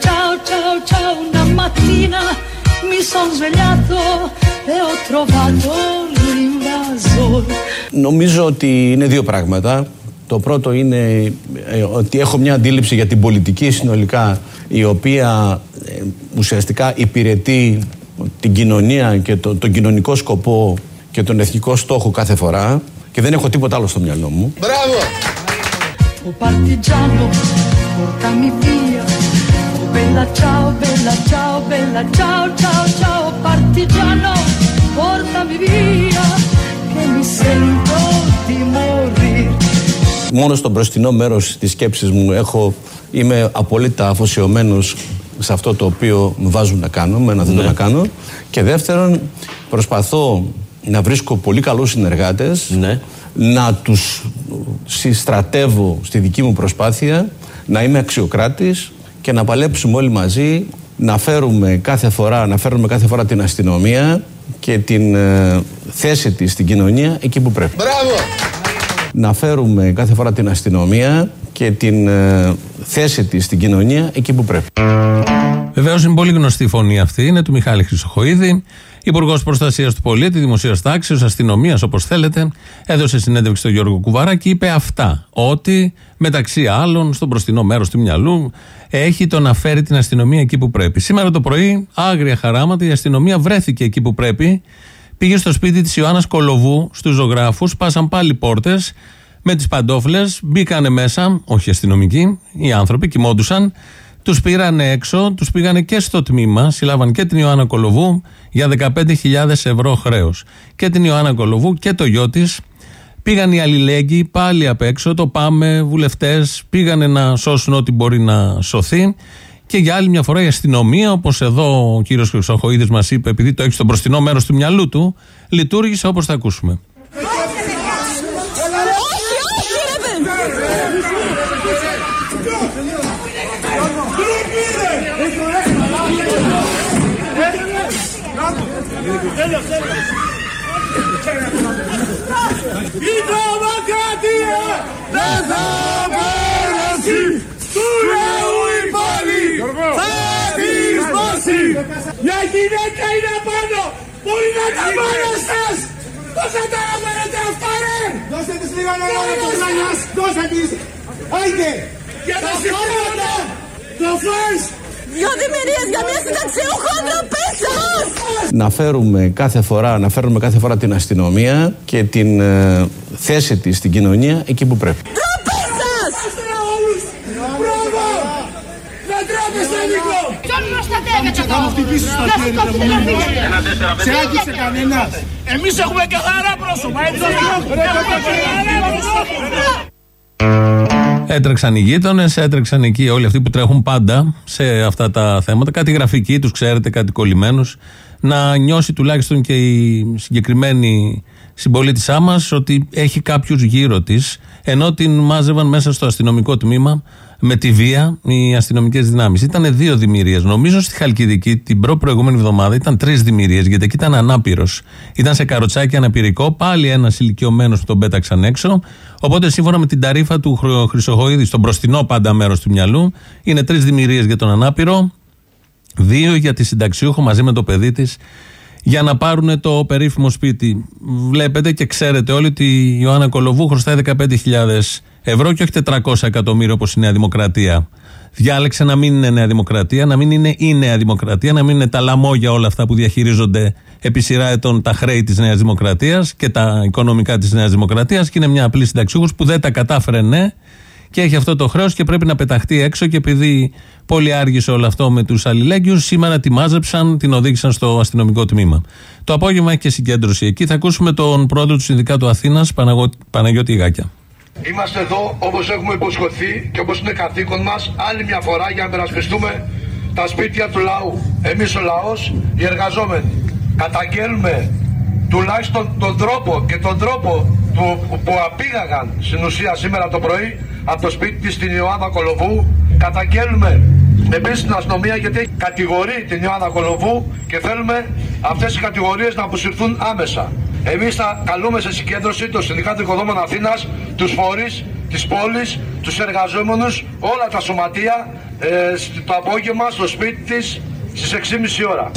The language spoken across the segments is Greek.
ciao, bella ciao, ciao, ciao. Una mattina mi sono svegliato e ho trovato l'invasor. Νομίζω ότι είναι δύο πράγματα. Το πρώτο είναι ε, ότι έχω μια αντίληψη για την πολιτική συνολικά η οποία ε, ουσιαστικά υπηρετεί την κοινωνία και το, τον κοινωνικό σκοπό και τον εθνικό στόχο κάθε φορά και δεν έχω τίποτα άλλο στο μυαλό μου. Μπράβο! Oh partigiano, portami via. Oh bella ciao, bella ciao, bella ciao, ciao, ciao. Partigiano, portami via. Che mi sento di morire. Μόνο στο μπροστινό μέρος της σκέψης μου έχω, είμαι απολύτως αφοσιωμένος σε αυτό το οποίο με βάζουν να κάνω, με ένα θέτω να κάνω. Και δεύτερον, προσπαθώ να βρίσκω πολύ καλούς συνεργάτες, Ναι. να τους συστρατεύω στη δική μου προσπάθεια, να είμαι αξιοκράτης και να παλέψουμε όλοι μαζί, να φέρουμε κάθε φορά, να φέρουμε κάθε φορά την αστυνομία και την ε, θέση της στην κοινωνία εκεί που πρέπει. Μπράβο! Να φέρουμε κάθε φορά την αστυνομία και την ε, θέση της στην κοινωνία εκεί που πρέπει. Βεβαίως είναι πολύ γνωστή η φωνή αυτή. Είναι του Μιχάλη Χρυσοχοίδη, Υπουργός Προστασίας του Πολίτη, Δημοσία Τάξη, Αστυνομίας, όπως θέλετε. Έδωσε συνέντευξη στον Γιώργο Κουβαρά και είπε αυτά. Ότι μεταξύ άλλων, στο μπροστινό μέρος του μυαλού, έχει το να φέρει την αστυνομία εκεί που πρέπει. Σήμερα το πρωί, άγρια χαράματα, η αστυνομία βρέθηκε εκεί που πρέπει. Πήγε στο σπίτι της Ιωάννας Κολοβού, στους ζωγράφους, πάσαν πάλι πόρτες με τις παντόφλες, μπήκανε μέσα, όχι αστυνομικοί, οι άνθρωποι κοιμόντουσαν. Τους πήρανε έξω, τους πήγανε και στο τμήμα, συλλάβαν και την Ιωάννα Κολοβού για 15.000 ευρώ χρέος. Και την Ιωάννα Κολοβού και το γιο της. Πήγαν οι αλληλέγγυοι πάλι απ' έξω, το πάμε, βουλευτές, πήγανε να σώσουν ό,τι μπορεί να σωθεί. Και για άλλη μια φορά η αστυνομία, όπως εδώ ο κύριος Χρυσοχοίδης μας είπε, επειδή το έχει στο μπροστινό μέρος του μυαλού του, λειτουργήσε όπως θα ακούσουμε. Η τρομοκρατία δεν θα περάσει του λαού η πόλη θα της. Σπάσει Μια γυναίκα είναι πάνω που είναι τα μάνα σας Πώς θα τα αναφέρετε αυτά ρε Δώστε της λίγα νερό ρε κοστάνιας Δώστε της Άιντε. Για τα συγχρώματα Το φας Δυο δημιουργίες για μια συνταξιούχο ντροπή να φέρουμε κάθε φορά, να φέρουμε κάθε φορά την αστυνομία και την ε, θέση της στην κοινωνία εκεί που πρέπει. Ντροπή σας! Μπράβο! Δεν τρέπεστε Νίκο! Ποιον προστατεύετε εδώ! Θα μου χτυπήσεις στα Να χέρια, σηκώσετε ρε, να μου. φύγετε. Σε άκουσε κανένας! Εμείς έχουμε καθαρά πρόσωπα, έτσι όχι! Έχουμε καθαρά πρόσωπα! Έτρεξαν οι γείτονες, έτρεξαν εκεί όλοι αυτοί που τρέχουν πάντα σε αυτά τα θέματα. Κάτι γραφική τους, ξέρετε, κάτι κολλημένους. Να νιώσει τουλάχιστον και η συγκεκριμένη συμπολίτησά μας ότι έχει κάποιους γύρω της, ενώ την μάζευαν μέσα στο αστυνομικό τμήμα με τη βία οι αστυνομικές δυνάμεις. Ήταν δύο δημιουργίες. Νομίζω στη Χαλκιδική την προ-προηγούμενη εβδομάδα ήταν τρεις δημιουργίες, γιατί εκεί ήταν ανάπηρος. Ήταν σε καροτσάκι αναπηρικό, πάλι ένας ηλικιωμένος που τον πέταξαν έξω. Οπότε σύμφωνα με την ταρήφα του Χρυ- Χρυσοχοίδη, στο μπροστινό πάντα μέρος του μυαλού, είναι τρεις δημιουργίες για τον ανάπηρο, δύο για τη συνταξιούχο μαζί με το παιδί της για να πάρουν το περίφημο σπίτι. Βλέπετε και ξέρετε όλοι ότι η Ιωάννα Κολοβού χρωστάει 15.000 ευρώ και όχι 400 εκατομμύρια όπως η Νέα Δημοκρατία. Διάλεξε να μην είναι Νέα Δημοκρατία, να μην είναι η Νέα Δημοκρατία, να μην είναι τα λαμόγια όλα αυτά που διαχειρίζονται επί σειρά ετών τα χρέη της Νέας Δημοκρατίας και τα οικονομικά της Νέας Δημοκρατίας και είναι μια απλή συνταξιούχος που δεν τα κατάφερε ναι και έχει αυτό το χρέος και πρέπει να πεταχτεί έξω. Και επειδή πολύ άργησε όλο αυτό με τους αλληλέγγυους, σήμερα τη μάζεψαν, την οδήγησαν στο αστυνομικό τμήμα. Το απόγευμα έχει και συγκέντρωση εκεί. Θα ακούσουμε τον πρόεδρο του Συνδικάτου Αθήνας, Παναγιώτη Ιγάκια. Είμαστε εδώ όπως έχουμε υποσχεθεί και όπως είναι καθήκον μας άλλη μια φορά για να περασπιστούμε τα σπίτια του λαού. Εμείς ο λαός, οι εργαζόμενοι. Καταγγέλουμε τουλάχιστον τον τρόπο και τον τρόπο του, που απήγαγαν στην ουσία σήμερα το πρωί από το σπίτι της στην Ιωάννα Κολοβού. Καταγγέλουμε επίσης την αστυνομία γιατί κατηγορεί την Ιωάννα Κολοβού και θέλουμε αυτές οι κατηγορίες να αποσυρθούν άμεσα. Εμείς θα καλούμε σε συγκέντρωση το Συνδικάτο Οικοδόμων Αθήνας, τους φορείς της πόλης, τους εργαζόμενους, όλα τα σωματεία, ε, το απόγευμα στο σπίτι της στις 6.30 ώρα.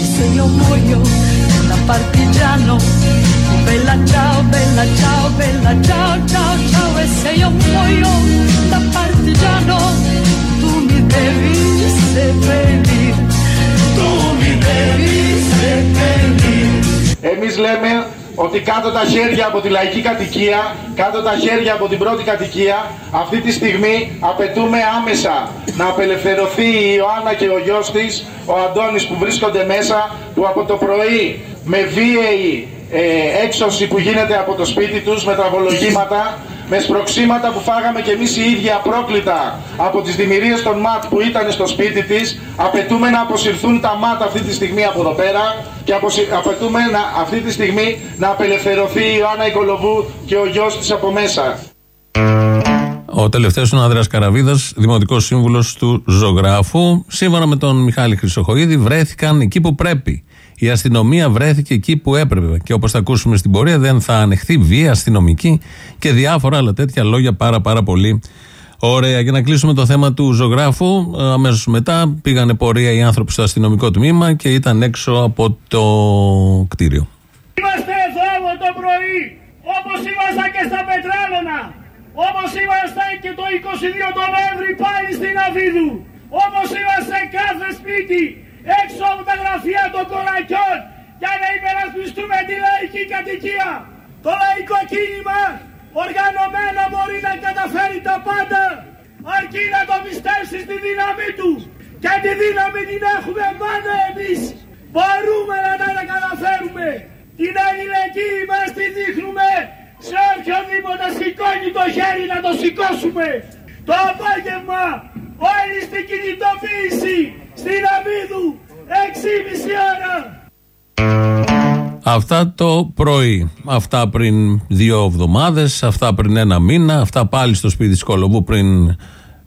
Bella ciao, bella ciao, bella ciao, ciao, ciao. E se io muoio da partigiano, tu mi devi seppellire, tu mi devi seppellire. Εμείς λέμε ότι κάτω τα χέρια από τη λαϊκή κατοικία, κάτω τα χέρια από την πρώτη κατοικία, αυτή τη στιγμή απαιτούμε άμεσα να απελευθερωθεί η Ιωάννα και ο γιος της, ο Αντώνης που βρίσκονται μέσα, που από το πρωί με βίαιη ε, έξωση που γίνεται από το σπίτι τους, με τραβολογήματα, με σπροξήματα που φάγαμε και εμείς οι ίδιοι απρόκλητα από τις δημιουργίες των ΜΑΤ που ήταν στο σπίτι της, απαιτούμε να αποσυρθούν τα ΜΑΤ αυτή τη στιγμή από εδώ πέρα και αποσυ- απαιτούμε να, αυτή τη στιγμή να απελευθερωθεί η Ιωάννα Οικολοβού και ο γιος της από μέσα. Ο τελευταίος είναι ο Ανδρέας Καραβίδας, δημοτικός σύμβουλος του Ζωγράφου. Σύμφωνα με τον Μιχάλη Χρυσοχοίδη, βρέθηκαν εκεί που πρέπει. Η αστυνομία βρέθηκε εκεί που έπρεπε. Και όπως θα ακούσουμε στην πορεία, δεν θα ανεχθεί βία αστυνομική και διάφορα άλλα τέτοια λόγια πάρα πάρα πολύ ωραία. Για να κλείσουμε το θέμα του ζωγράφου, αμέσως μετά πήγανε πορεία οι άνθρωποι στο αστυνομικό τμήμα και ήταν έξω από το κτίριο. Είμαστε εδώ από το πρωί, όπως ήμασταν και στα Πετράλωνα, όπως ήμασταν και το 22 το Νοέμβρη πάλι στην Αβίδου, όπως είμαστε κάθε σπίτι έξω από τα γραφεία των κορακιών για να υπερασπιστούμε τη λαϊκή κατοικία. Το λαϊκό κίνημα οργανωμένο μπορεί να καταφέρει τα πάντα αρκεί να το πιστέψει στη δύναμή του και τη δύναμη την έχουμε πάντα εμείς. Μπορούμε να τα καταφέρουμε. Την αλληλεγγύη μας τη δείχνουμε σε οποιονδήποτε σηκώνει το χέρι να το σηκώσουμε. Το απόγευμα όλοι στην κινητοποίηση στην Αμίδου 6,5 ώρα. Αυτά το πρωί. Αυτά πριν δύο εβδομάδες, αυτά πριν ένα μήνα, αυτά πάλι στο σπίτι της Κολοβού πριν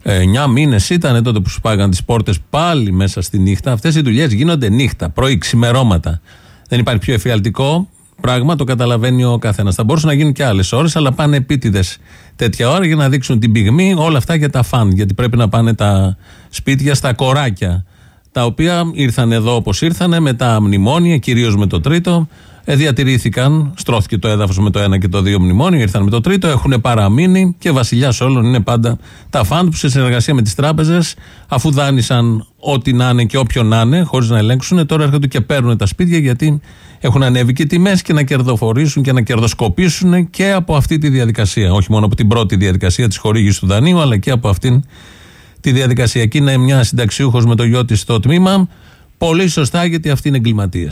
ε, 9 μήνες ήταν τότε που σου πάγαν τις πόρτες πάλι μέσα στη νύχτα. Αυτές οι δουλειές γίνονται νύχτα, πρωί, ξημερώματα. Δεν υπάρχει πιο εφιαλτικό πράγμα, το καταλαβαίνει ο καθένας. Θα μπορούσαν να γίνουν και άλλες ώρες, αλλά πάνε επίτηδες τέτοια ώρα για να δείξουν την πυγμή, όλα αυτά για τα φαν. Γιατί πρέπει να πάνε τα σπίτια στα κοράκια τα οποία ήρθαν εδώ όπως ήρθαν με τα μνημόνια, κυρίως με το τρίτο. Ε, διατηρήθηκαν, στρώθηκε το έδαφος με το ένα και το δύο μνημόνιο, ήρθαν με το τρίτο, έχουν παραμείνει και βασιλιάς όλων είναι πάντα τα φαντ που σε συνεργασία με τις τράπεζες, αφού δάνεισαν ό,τι να είναι και όποιον να είναι, χωρίς να ελέγξουν, τώρα έρχονται και παίρνουν τα σπίτια γιατί έχουν ανέβει και τιμές και να κερδοφορήσουν και να κερδοσκοπήσουν και από αυτή τη διαδικασία. Όχι μόνο από την πρώτη διαδικασία της χορήγησης του δανείου, αλλά και από αυτήν τη διαδικασία. Και είναι μια συνταξιούχος με το γιο της στο τμήμα. Πολύ σωστά γιατί αυτοί είναι εγκληματίε.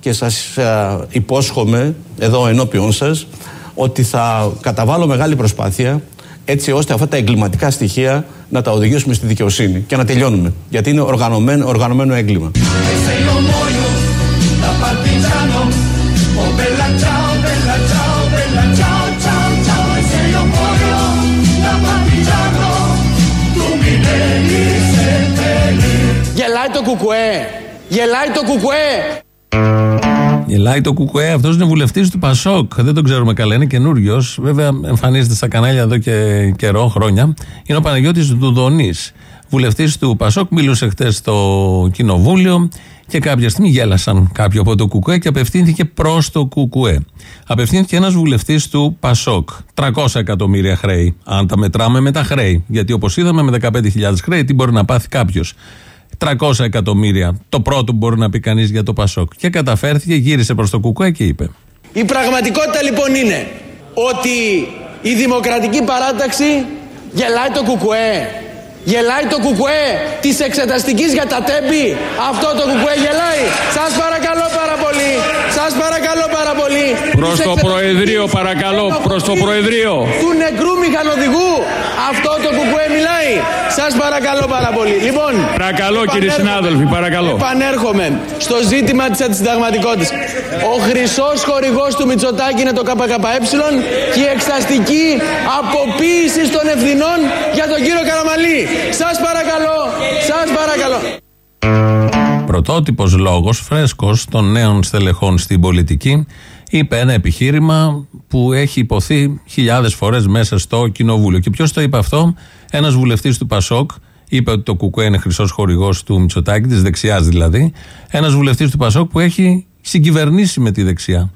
Και σας α, υπόσχομαι εδώ ενώπιον σας ότι θα καταβάλω μεγάλη προσπάθεια έτσι ώστε αυτά τα εγκληματικά στοιχεία να τα οδηγήσουμε στη δικαιοσύνη και να τελειώνουμε. Γιατί είναι οργανωμένο, οργανωμένο έγκλημα. Κουκουέ. Γελάει το κουκουέ. Γελάει το κουκουέ, αυτός είναι βουλευτής του Πασόκ. Δεν τον ξέρουμε καλά, είναι καινούριος. Βέβαια, εμφανίζεται στα κανάλια εδώ και καιρό, χρόνια. Είναι ο Παναγιώτης Δουδονής. Βουλευτής του Πασόκ, μιλούσε χτες στο κοινοβούλιο και κάποια στιγμή γέλασαν κάποιοι από το κουκουέ και απευθύνθηκε προς το κουκουέ. Απευθύνθηκε ένας βουλευτής του Πασόκ. 300 εκατομμύρια χρέη. Αν τα μετράμε με τα χρέη. Γιατί όπως είδαμε, με 15.000 χρέη, τι μπορεί να πάθει κάποιος. 300 εκατομμύρια. Το πρώτο που μπορεί να πει κανείς για το Πασόκ. Και καταφέρθηκε, γύρισε προς το Κουκουέ και είπε. Η πραγματικότητα λοιπόν είναι ότι η δημοκρατική παράταξη γελάει το κουκουέ. Γελάει το κουκουέ της εξεταστικής για τα τέμπη. Αυτό το κουκουέ γελάει. Σας παρακαλώ πάρα πολύ. Σας παρακαλώ πάρα πολύ. Προς Της το εξεταστικής Προεδρείο, για παρακαλώ, την προς το αποχή Προεδρείο. Του νεκρού μηχανοδηγού. Αυτό το κουκουέ μιλάει. Σας παρακαλώ πάρα πολύ. Λοιπόν, Παρακαλώ, κύριε επανέρχομαι- συνάδελφοι, παρακαλώ. Επανέρχομαι στο ζήτημα της αντισυνταγματικότητας. Ο χρυσός χορηγός του Μητσοτάκη είναι το ΚΚΕ και η εξαστική αποποίηση των ευθυνών για τον κύριο Καραμαλή. Σας παρακαλώ, σας παρακαλώ. Πρωτότυπος λόγος, φρέσκος των νέων στελεχών στην πολιτική είπε ένα επιχείρημα που έχει υποθεί χιλιάδες φορές μέσα στο κοινοβούλιο. Και ποιος το είπε αυτό, ένας βουλευτής του Πασόκ, είπε ότι το Κουκουέ είναι χρυσός χορηγός του Μητσοτάκη, της δεξιάς δηλαδή. Ένας βουλευτής του Πασόκ που έχει συγκυβερνήσει με τη δεξιά.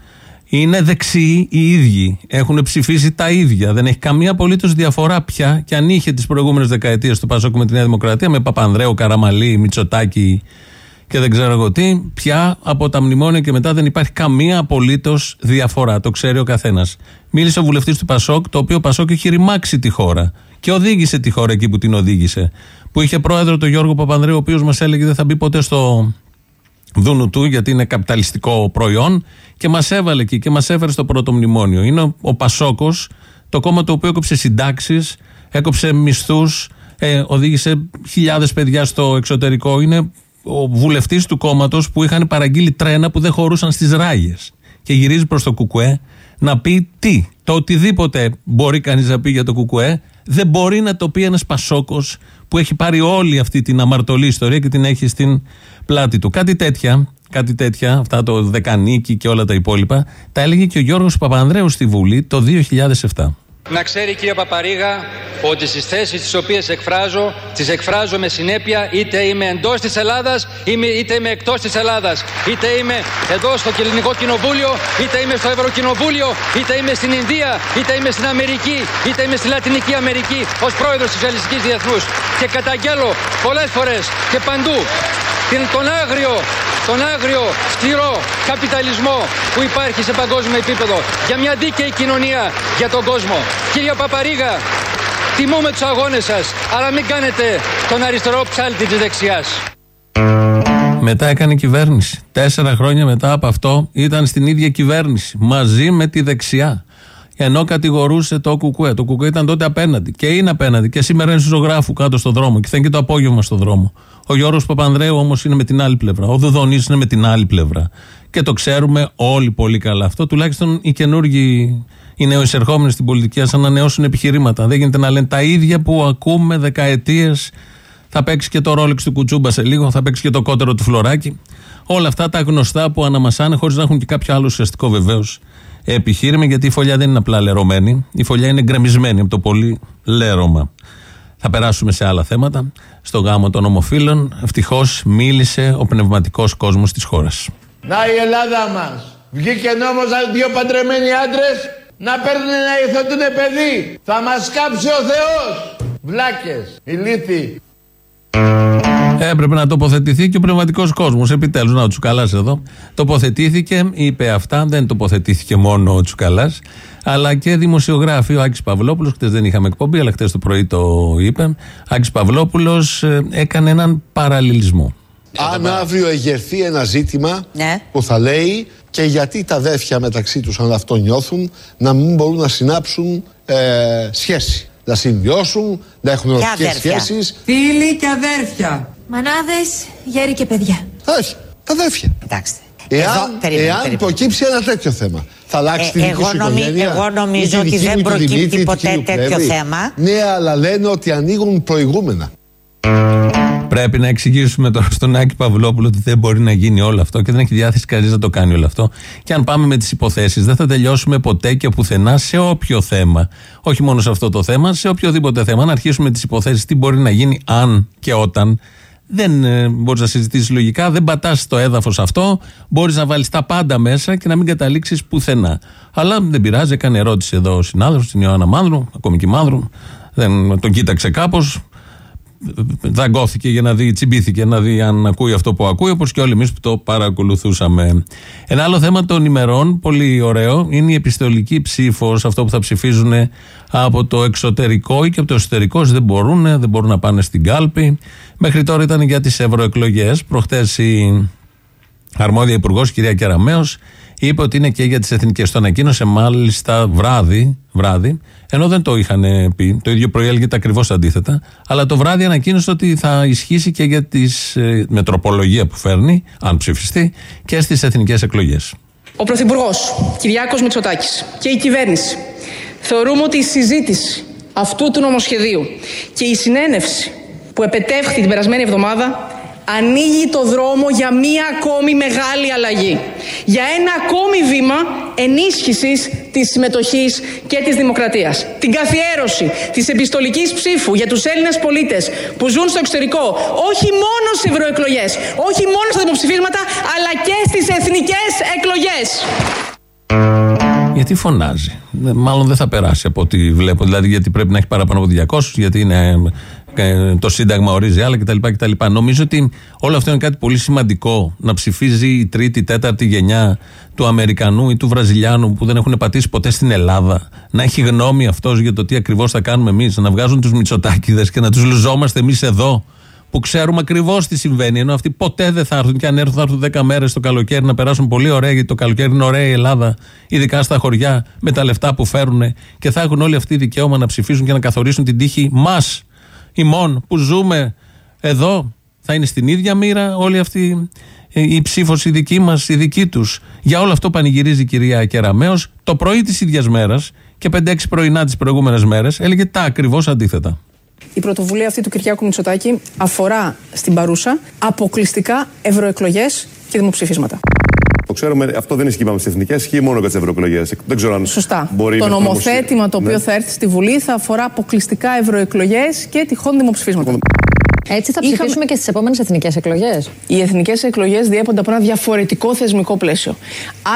Είναι δεξιοί οι ίδιοι. Έχουν ψηφίσει τα ίδια. Δεν έχει καμία απολύτως διαφορά πια. Και αν είχε τις προηγούμενες δεκαετίες του Πασόκ με τη Νέα Δημοκρατία, με Παπανδρέου, Καραμαλή, Μητσοτάκη και δεν ξέρω εγώ τι, πια από τα μνημόνια και μετά δεν υπάρχει καμία απολύτως διαφορά. Το ξέρει ο καθένας. Μίλησε ο βουλευτής του Πασόκ, το οποίο ο Πασόκ έχει ρημάξει τη χώρα και οδήγησε τη χώρα εκεί που την οδήγησε. Που είχε πρόεδρο τον Γιώργο Παπανδρέου, ο οποίος μας έλεγε δεν θα μπει ποτέ στο δούνου του, γιατί είναι καπιταλιστικό προϊόν, και μας έβαλε εκεί και μας έφερε στο πρώτο μνημόνιο. Είναι ο, ο Πασόκος, το κόμμα το οποίο έκοψε συντάξεις, έκοψε μισθούς, ε, οδήγησε χιλιάδες παιδιά στο εξωτερικό. Είναι ο βουλευτής του κόμματος που είχαν παραγγείλει τρένα που δεν χωρούσαν στις ράγες. Και γυρίζει προς το Κουκουέ να πει τι. Το οτιδήποτε μπορεί κανείς να πει για το Κουκουέ, δεν μπορεί να το πει ένας Πασόκος που έχει πάρει όλη αυτή την αμαρτωλή ιστορία και την έχει στην πλάτη του. Κάτι τέτοια, κάτι τέτοια, αυτά το Δεκανίκη και όλα τα υπόλοιπα, τα έλεγε και ο Γιώργος Παπανδρέου στη Βουλή το 2007. Να ξέρει κύριε Παπαρίγα ότι στις θέσεις τις οποίες εκφράζω τις εκφράζω με συνέπεια είτε είμαι εντός της Ελλάδας είτε είμαι εκτός της Ελλάδας είτε είμαι εδώ στο Ελληνικό Κοινοβούλιο είτε είμαι στο Ευρωκοινοβούλιο είτε είμαι στην Ινδία είτε είμαι στην Αμερική είτε είμαι στη Λατινική Αμερική ως πρόεδρος της Ελληνικής Διεθνούς και καταγγέλω πολλές φορές και παντού τον άγριο τον άγριο, σκληρό καπιταλισμό που υπάρχει σε παγκόσμιο επίπεδο για μια δίκαιη κοινωνία για τον κόσμο. Κύριε Παπαρίγα, τιμούμε τους αγώνες σας, αλλά μην κάνετε τον αριστερό ψάλτη της δεξιάς. Μετά έκανε κυβέρνηση. Τέσσερα χρόνια μετά από αυτό ήταν στην ίδια κυβέρνηση. Μαζί με τη δεξιά. Ενώ κατηγορούσε το Κουκουέ. Το Κουκουέ ήταν τότε απέναντι. Και είναι απέναντι. Και σήμερα είναι ζωγράφους κάτω στον δρόμο. Και θα είναι και το απόγευμα στον δρόμο. Ο Γιώργος Παπανδρέου όμως είναι με την άλλη πλευρά. Ο Δουδονής είναι με την άλλη πλευρά. Και το ξέρουμε όλοι πολύ καλά αυτό. Τουλάχιστον οι καινούργοι, οι νεοεισερχόμενοι στην πολιτική, ας ανανεώσουν επιχειρήματα. Δεν γίνεται να λένε τα ίδια που ακούμε δεκαετίες. Θα παίξει και το ρόλεξ του Κουτσούμπα σε λίγο, θα παίξει και το κότερο του Φλωράκι. Όλα αυτά τα γνωστά που αναμασάνε χωρίς να έχουν και κάποιο άλλο ουσιαστικό βεβαίως επιχείρημα, γιατί η φωλιά δεν είναι απλά λερωμένη. Η φωλιά είναι γκρεμισμένη από το πολύ λέρωμα. Θα περάσουμε σε άλλα θέματα. Στο γάμο των ομοφύλων, ευτυχώς μίλησε ο πνευματικός κόσμος της χώρας. Να η Ελλάδα μας. Βγήκε νόμος δύο παντρεμένοι άντρες να παίρνουν να υιοθετούν παιδί. Θα μας κάψει ο Θεός. Βλάκες, ηλίθιοι. Έπρεπε να τοποθετηθεί και ο πνευματικός κόσμος. Επιτέλους, να ο Τσουκαλάς εδώ. Τοποθετήθηκε, είπε αυτά. Δεν τοποθετήθηκε μόνο ο Τσουκαλάς, αλλά και δημοσιογράφοι. Ο Άκης Παυλόπουλος, χτες δεν είχαμε εκπομπή, αλλά χτες το πρωί το είπε. Άκης Παυλόπουλος ε, έκανε έναν παραλληλισμό. Αν αύριο εγερθεί ένα ζήτημα ναι. που θα λέει και γιατί τα αδέρφια μεταξύ τους αν αυτό νιώθουν να μην μπορούν να συνάψουν ε, σχέση. Να συμβιώσουν, να έχουν ερωτικές σχέσεις. Φίλοι και αδέρφια. Μανάδες, γέροι και παιδιά. Όχι, τα αδέρφια. Εντάξει. Εάν, εάν προκύψει ένα τέτοιο θέμα, θα αλλάξει ε, τη δική σου οικογένεια; Εγώ νομίζω ότι δεν προκύπτει ποτέ τέτοιο θέμα. Ναι, αλλά λένε ότι ανοίγουν προηγούμενα. Πρέπει να εξηγήσουμε τώρα στον Άκη Παυλόπουλο ότι δεν μπορεί να γίνει όλο αυτό και δεν έχει διάθεση κανείς να το κάνει όλο αυτό. Και αν πάμε με τις υποθέσεις, δεν θα τελειώσουμε ποτέ και πουθενά σε όποιο θέμα. Όχι μόνο σε αυτό το θέμα, σε οποιοδήποτε θέμα. Να αρχίσουμε τις υποθέσεις, τι μπορεί να γίνει αν και όταν. Δεν ε, μπορείς να συζητήσεις λογικά, δεν πατάς το έδαφος αυτό. Μπορείς να βάλεις τα πάντα μέσα και να μην καταλήξεις πουθενά. Αλλά δεν πειράζει, έκανε ερώτηση εδώ ο συνάδελφος, την Ιωάννα Μάνδρου, ακόμη και Μάνδρου. Δεν τον κοίταξε κάπως δαγκώθηκε για να δει, τσιμπήθηκε να δει αν ακούει αυτό που ακούει, όπως και όλοι εμείς που το παρακολουθούσαμε. Ένα άλλο θέμα των ημερών, πολύ ωραίο, είναι η επιστολική ψήφος, αυτό που θα ψηφίζουν από το εξωτερικό ή και από το εσωτερικό. Δεν μπορούν, δεν μπορούν να πάνε στην κάλπη. Μέχρι τώρα ήταν για τις ευρωεκλογές. Προχθέ η αρμόδια υπουργός, κυρία Κεραμέο, είπε ότι είναι και για τις εθνικές. Το ανακοίνωσε μάλιστα βράδυ, βράδυ, ενώ δεν το είχαν πει. Το ίδιο πρωί έλεγε ακριβώς αντίθετα. Αλλά το βράδυ ανακοίνωσε ότι θα ισχύσει και για τη ε, μετροπολογία που φέρνει, αν ψηφιστεί, και στις εθνικές εκλογές. Ο Πρωθυπουργός Κυριάκος Μητσοτάκης και η κυβέρνηση θεωρούμε ότι η συζήτηση αυτού του νομοσχεδίου και η συνένευση που επετεύχθη την περασμένη εβδομάδα ανοίγει το δρόμο για μία ακόμη μεγάλη αλλαγή. Για ένα ακόμη βήμα ενίσχυσης της συμμετοχής και της δημοκρατίας. Την καθιέρωση της επιστολικής ψήφου για τους Έλληνες πολίτες που ζουν στο εξωτερικό, όχι μόνο στις ευρωεκλογές, όχι μόνο στα δημοψηφίσματα, αλλά και στις εθνικές εκλογές. Γιατί φωνάζει; Ε, Μάλλον δεν θα περάσει από ό,τι βλέπω. Δηλαδή, γιατί πρέπει να έχει παραπάνω από 200, γιατί είναι, ε, το Σύνταγμα ορίζει άλλα κτλ, κτλ. Νομίζω ότι όλο αυτό είναι κάτι πολύ σημαντικό. Να ψηφίζει η τρίτη, τέταρτη γενιά του Αμερικανού ή του Βραζιλιάνου που δεν έχουν πατήσει ποτέ στην Ελλάδα. Να έχει γνώμη αυτός για το τι ακριβώς θα κάνουμε εμείς. Να βγάζουν τους Μητσοτάκηδε και να τους λουζόμαστε εμείς εδώ που ξέρουμε ακριβώς τι συμβαίνει. Ενώ αυτοί ποτέ δεν θα έρθουν και αν έρθουν θα έρθουν 10 μέρες το καλοκαίρι να περάσουν πολύ ωραία, γιατί το καλοκαίρι είναι ωραία η Ελλάδα, ειδικά στα χωριά, με τα λεφτά που φέρουν και θα έχουν όλοι αυτοί δικαίωμα να ψηφίσουν και να καθορίσουν την τύχη μας, ημών, που ζούμε εδώ. Θα είναι στην ίδια μοίρα όλη αυτή η ψήφος η δική μας, η δική τους. Για όλο αυτό πανηγυρίζει η κυρία Κεραμέο το πρωί της ίδιας μέρας και 5-6 πρωινά τις προηγούμενες μέρες έλεγε τα ακριβώς αντίθετα. Η πρωτοβουλία αυτή του Κυριάκου Μητσοτάκη αφορά στην παρούσα αποκλειστικά ευρωεκλογές και δημοψηφίσματα. Το ξέρουμε, αυτό δεν ισχύει με τι εθνικές, ισχύει μόνο για τις ευρωεκλογές. Δεν ξέρω αν Σωστά. μπορεί το να νομοθέτημα το οποίο Ναι. θα έρθει στη Βουλή θα αφορά αποκλειστικά ευρωεκλογές και τυχόν δημοψηφίσματα. Έτσι θα Είχαμε- ψηφίσουμε και στις επόμενες εθνικές εκλογές. Οι εθνικές εκλογές διέπονται από ένα διαφορετικό θεσμικό πλαίσιο.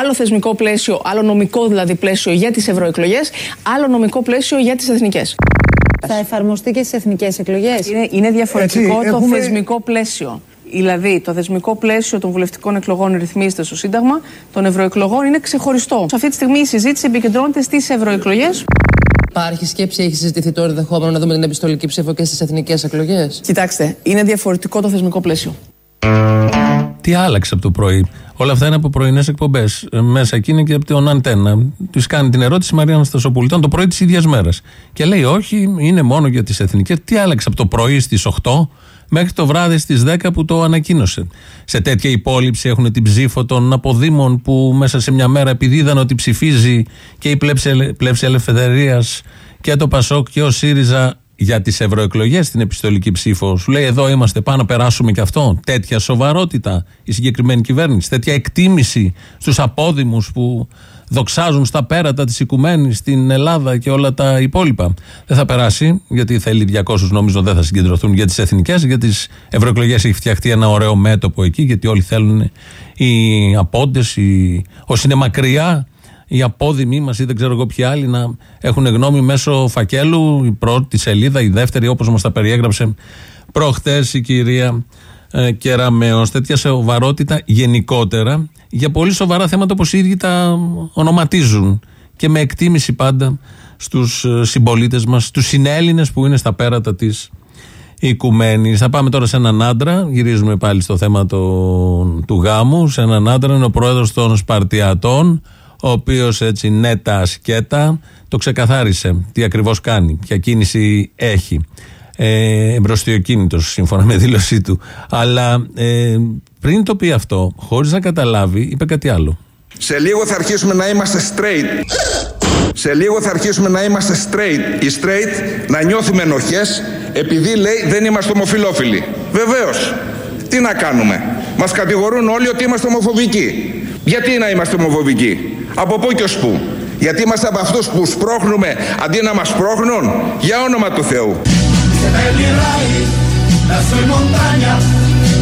Άλλο θεσμικό πλαίσιο, άλλο νομικό δηλαδή πλαίσιο για τις ευρωεκλογές, άλλο νομικό πλαίσιο για τις εθνικές. Θα εφαρμοστεί και στις εθνικές εκλογές. Είναι, είναι διαφορετικό Έτσι, το έχουμε- θεσμικό πλαίσιο. Δηλαδή, το θεσμικό πλαίσιο των βουλευτικών εκλογών ρυθμίζεται στο Σύνταγμα, των ευρωεκλογών είναι ξεχωριστό. Σε αυτή τη στιγμή η συζήτηση επικεντρώνεται στις ευρωεκλογές. Υπάρχει σκέψη, έχει συζητηθεί το ενδεχόμενο να δούμε την επιστολική ψήφο και στις εθνικές εκλογές; Κοιτάξτε, είναι διαφορετικό το θεσμικό πλαίσιο. Τι άλλαξε από το πρωί. Όλα αυτά είναι από πρωινές εκπομπές. Μέσα εκεί είναι και από τον Αντένα. Της κάνει την ερώτηση η Μαρία Αναστασοπούλου. Ήταν το πρωί της ίδιας μέρας. Και λέει, Όχι, είναι μόνο για τις εθνικές. Τι άλλαξε από το πρωί στις 8 μέχρι το βράδυ στις 10 που το ανακοίνωσε. Σε τέτοια υπόλοιψη έχουν την ψήφο των αποδήμων που μέσα σε μια μέρα, επειδή είδαν ότι ψηφίζει και η πλεύση, πλεύση ελευθερίας και το Πασόκ και ο ΣΥΡΙΖΑ για τις ευρωεκλογές στην επιστολική ψήφο. Σου λέει: Εδώ είμαστε, πάμε να περάσουμε και αυτό. Τέτοια σοβαρότητα η συγκεκριμένη κυβέρνηση. Τέτοια εκτίμηση στους απόδημους που δοξάζουν στα πέρατα της οικουμένης στην Ελλάδα και όλα τα υπόλοιπα. Δεν θα περάσει, γιατί θέλει 200 νομίζω δεν θα συγκεντρωθούν για τις εθνικές. Για τις ευρωεκλογές έχει φτιαχτεί ένα ωραίο μέτωπο εκεί, γιατί όλοι θέλουν οι απόντες, οι... όσοι είναι μακριά οι απόδημοι μας ή δεν ξέρω εγώ ποιοι άλλοι να έχουν γνώμη μέσω φακέλου, η πρώτη σελίδα, η δεύτερη, όπως μας τα περιέγραψε προχθέ η κυρία ε, Κεραμέο. Τέτοια σοβαρότητα γενικότερα για πολύ σοβαρά θέματα όπως οι ίδιοι τα ονοματίζουν και με εκτίμηση πάντα στους συμπολίτες μας, στου συνέλληνες που είναι στα πέρατα της οικουμένης. Θα πάμε τώρα σε έναν άντρα. Γυρίζουμε πάλι στο θέμα το- του γάμου. Σε έναν άντρα είναι ο πρόεδρος των Σπαρτιατών, ο οποίος έτσι νέτα σκέτα το ξεκαθάρισε τι ακριβώς κάνει, ποια κίνηση έχει. Ε, Εμπροστιοκίνητος, σύμφωνα με δήλωσή του. Αλλά ε, πριν το πει αυτό, χωρίς να καταλάβει, είπε κάτι άλλο. Σε λίγο θα αρχίσουμε να είμαστε straight. Σε λίγο θα αρχίσουμε να είμαστε straight. Οι straight να νιώθουμε ενοχές επειδή λέει δεν είμαστε ομοφιλόφιλοι. Βεβαίως. Τι να κάνουμε. Μας κατηγορούν όλοι ότι είμαστε ομοφοβικοί. Γιατί να είμαστε ομοφοβικοί; Από πού και ως πού. Γιατί είμαστε από αυτούς που σπρώχνουμε αντί να μας σπρώχνουν. Για όνομα του Θεού. Se belli rai, la sua montagna.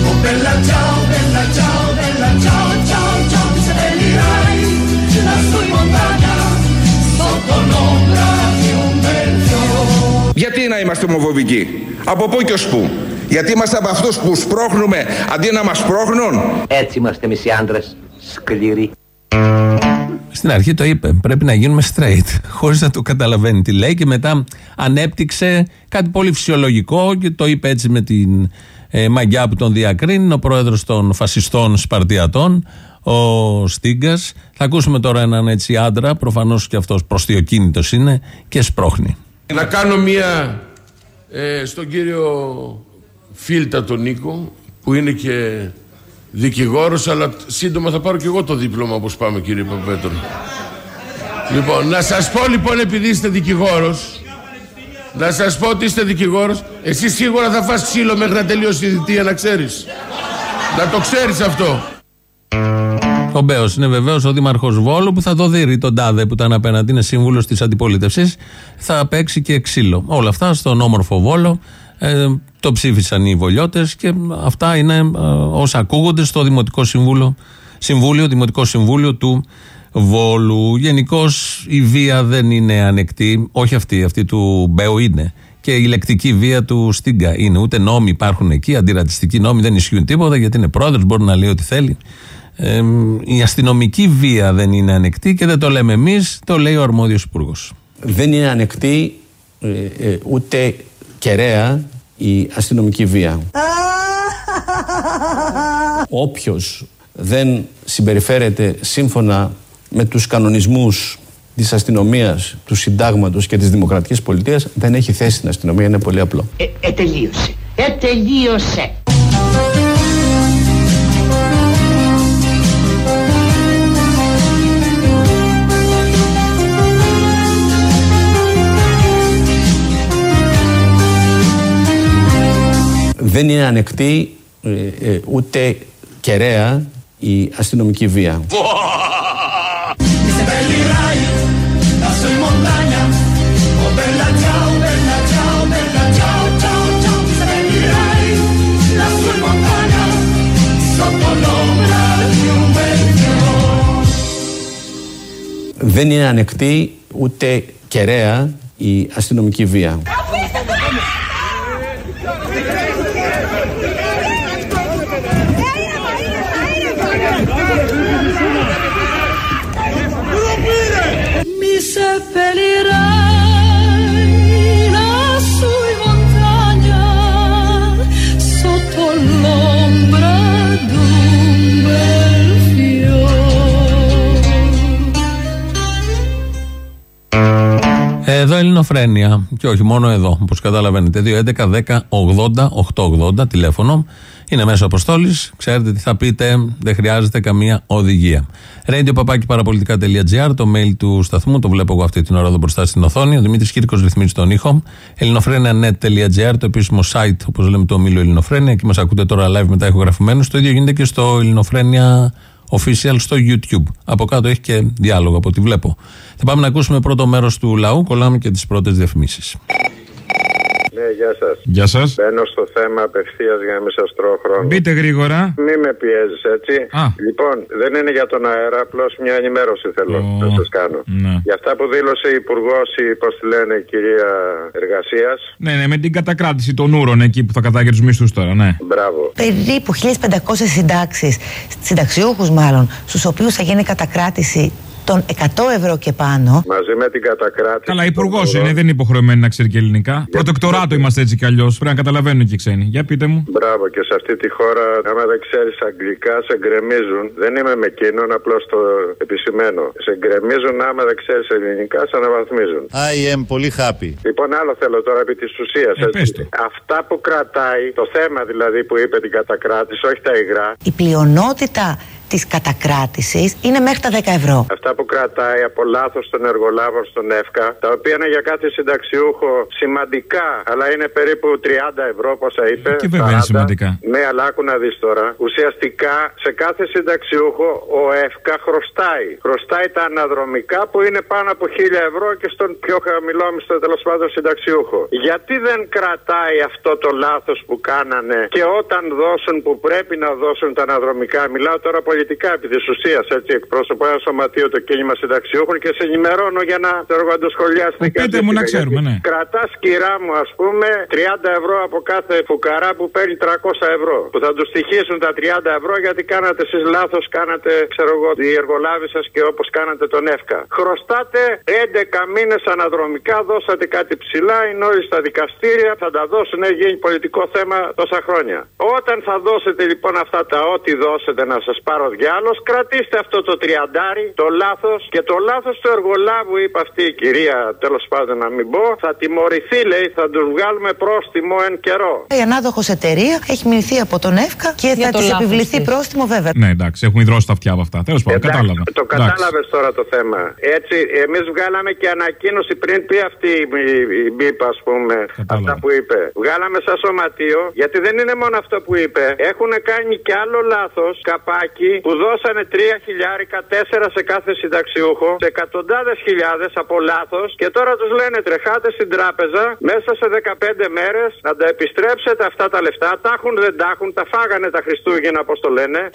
Oh bella ciao, bella ciao, bella ciao, ciao, ciao. Se belli rai, la sua montagna. Sotto l'ombra di un bel fiore. Γιατί να είμαστε ομοφοβικοί; Από πού και ως πού; Γιατί είμαστε από αυτούς που σπρώχνουμε αντί να μας σπρώχνουν; Έτσι είμαστε εμείς οι άντρες, σκληροί. Στην αρχή το είπε. Πρέπει να γίνουμε straight. Χωρίς να το καταλαβαίνει τι λέει. Και μετά ανέπτυξε κάτι πολύ φυσιολογικό και το είπε έτσι με την ε, μαγιά που τον διακρίνει. Είναι ο πρόεδρος των φασιστών Σπαρτιατών, ο Στίγκας. Θα ακούσουμε τώρα έναν έτσι άντρα. Προφανώς και αυτός προστιοκίνητος είναι και σπρώχνει. Να κάνω μία ε, στον κύριο Φίλτα τον Νίκο που είναι και δικηγόρος αλλά σύντομα θα πάρω και εγώ το δίπλωμα όπως πάμε κύριε Παπέτρο. Λοιπόν, να σας πω λοιπόν επειδή είστε δικηγόρος να σας πω ότι είστε δικηγόρος εσύ σίγουρα θα φας ξύλο μέχρι να τελειώσει η θητεία να ξέρεις. Να το ξέρεις αυτό. Ο Μπέος είναι βεβαίως ο δήμαρχος Βόλου που θα το δει τον Τάδε που ήταν απέναντι, είναι σύμβουλος της αντιπολίτευσης. Θα παίξει και ξύλο. Όλα αυτά στον όμορφο Βόλο. Ε, το ψήφισαν οι βολιώτες και αυτά είναι ε, όσα ακούγονται στο Δημοτικό Συμβούλιο, Συμβούλιο, Δημοτικό Συμβούλιο του Βόλου. Γενικώς η βία δεν είναι ανεκτή. Όχι αυτή, αυτή του Μπέου είναι. Και η λεκτική βία του Στίγκα είναι. Ούτε νόμοι υπάρχουν εκεί, αντιρατιστικοί νόμοι δεν ισχύουν τίποτα γιατί είναι πρόεδρος, μπορεί να λέει ό,τι θέλει. Ε, η αστυνομική βία δεν είναι ανεκτή και δεν το λέμε εμείς, το λέει ο αρμόδιος υπουργός. Δεν είναι ανεκτή ε, ε, ούτε κεραία η αστυνομική βία. Όποιος δεν συμπεριφέρεται σύμφωνα με τους κανονισμούς της αστυνομίας, του συντάγματος και της δημοκρατικής πολιτείας δεν έχει θέση στην αστυνομία, είναι πολύ απλό. Ε, ε, τελείωσε. Δεν είναι ανεκτή ε, ε, ούτε κεραία η αστυνομική βία. Δεν είναι ανεκτή ούτε κεραία η αστυνομική βία. Seppellirai lassù in montagna sotto l'ombra d'un bel Εδώ Ελληνοφρένια. Και όχι μόνο εδώ, όπως καταλαβαίνετε. 2.11.10.80.880 τηλέφωνο. Είναι μέσω αποστόλης. Ξέρετε τι θα πείτε. Δεν χρειάζεται καμία οδηγία. Radio παραπολιτικά.gr, το mail του σταθμού. Το βλέπω εγώ αυτή την ώρα εδώ μπροστά στην οθόνη. Ο Δημήτρης Κύρκος ρυθμίζει τον ήχο. Ελληνοφρένια.net.gr, το επίσημο site, όπως λέμε, το ομίλιο Ελληνοφρένια. Και μας ακούτε τώρα live μετά ηχογραφημένους. Το ίδιο γίνεται και στο Ελληνοφρένια official στο YouTube. Από κάτω έχει και διάλογο από ό,τι βλέπω. Θα πάμε να ακούσουμε πρώτο μέρος του λαού. Κολλάμε και τις πρώτες διαφημίσεις. Ναι, γεια σας. Γεια σας. Μπαίνω στο θέμα απευθείας για να μην σας τρώω χρόνο. Μπείτε γρήγορα. Μην με πιέζεις, έτσι. Α. Λοιπόν, δεν είναι για τον αέρα, απλώς μια ενημέρωση θέλω να σας κάνω. Ναι. Για αυτά που δήλωσε η Υπουργός, ή πώς τη λένε, η κυρία Εργασίας. Ναι, ναι, με την κατακράτηση των ούρων εκεί που θα κατάγει τους μισθούς τώρα, ναι. Μπράβο. Περίπου 1500 συντάξεις, συνταξιούχους μάλλον, στους οποίους θα γίνει κατακράτηση των 100 ευρώ και πάνω. Μαζί με την κατακράτηση. Καλά, υπουργός είναι, δεν είναι υποχρεωμένη να ξέρει και ελληνικά. Προτεκτοράτο είμαστε έτσι κι αλλιώς. Πρέπει να καταλαβαίνουν και οι ξένοι. Για πείτε μου. Μπράβο, και σε αυτή τη χώρα, άμα δεν ξέρεις αγγλικά, σε γκρεμίζουν. Δεν είμαι με εκείνον, απλώς το επισημαίνω. Σε γκρεμίζουν άμα δεν ξέρεις ελληνικά, σε αναβαθμίζουν. I am πολύ happy. Λοιπόν, άλλο θέλω τώρα επί της ουσίας. Αυτά που κρατάει, το θέμα δηλαδή που είπε την κατακράτηση, όχι τα υγρά. Η πλειονότητα της κατακράτησης είναι μέχρι τα 10 ευρώ. Αυτά που κρατάει από λάθος των εργολάβων στον ΕΦΚΑ, τα οποία είναι για κάθε συνταξιούχο σημαντικά, αλλά είναι περίπου 30 ευρώ, πόσα είπε. Και βέβαια είναι σημαντικά. Ναι, αλλά άκου να δεις τώρα. Ουσιαστικά σε κάθε συνταξιούχο ο ΕΦΚΑ χρωστάει. Χρωστάει τα αναδρομικά που είναι πάνω από 1000 ευρώ και στον πιο χαμηλό μισθό τέλος πάντων συνταξιούχο. Γιατί δεν κρατάει αυτό το λάθος που κάνανε και όταν δώσουν που πρέπει να δώσουν τα αναδρομικά, μιλάω τώρα πολιτικά επί της ουσίας, έτσι, εκπρόσωπο ένα σωματείο το κίνημα συνταξιούχων και σε ενημερώνω για να το εργοαντοσχολιάσετε. Πείτε μου να ξέρουμε, ναι. Κρατάς κυρά μου, ας πούμε, 30 ευρώ από κάθε φουκαρά που παίρνει 300 ευρώ. Που θα τους στοιχήσουν τα 30 ευρώ γιατί κάνατε εσείς λάθος, κάνατε, ξέρω εγώ, οι εργολάβοι σας και όπως κάνατε τον ΕΦΚΑ. Χρωστάτε 11 μήνες αναδρομικά, δώσατε κάτι ψηλά, είναι όλοι στα δικαστήρια, θα τα δώσουν, έχει γίνει πολιτικό θέμα τόσα χρόνια. Όταν θα δώσετε λοιπόν αυτά τα ό,τι δώσετε να σας πάρω διάλο, κρατήστε αυτό το τριαντάρι, το λάθος και το λάθος του εργολάβου, είπε αυτή η κυρία, τέλος πάντων να μην πω, θα τιμωρηθεί, λέει, θα τους βγάλουμε πρόστιμο εν καιρό. Η ανάδοχος εταιρεία έχει μηνυθεί από τον ΕΦΚΑ και Για θα το της λάθος επιβληθεί της. πρόστιμο βέβαια. Ναι, εντάξει, έχουν υδρώσει τα αυτιά από αυτά. Τέλος πάντων, Εντάξει, κατάλαβα. Το κατάλαβες τώρα το θέμα. Έτσι, εμείς βγάλαμε και ανακοίνωση πριν πει αυτή η, η μπίπ, ας πούμε, αυτά που είπε. Βγάλαμε σαν σωματείο, γιατί δεν είναι μόνο αυτό που είπε. Έχουν κάνει κι άλλο λάθος, καπάκι, που δώσανε 3 χιλιάρικα, 4 σε κάθε συνταξιούχο, σε εκατοντάδες χιλιάδες από λάθος και τώρα τους λένε τρεχάτε στην τράπεζα μέσα σε 15 μέρες να τα επιστρέψετε αυτά τα λεφτά. Τα έχουν, δεν τα έχουν, τα φάγανε τα Χριστούγεννα, πώ το λένε.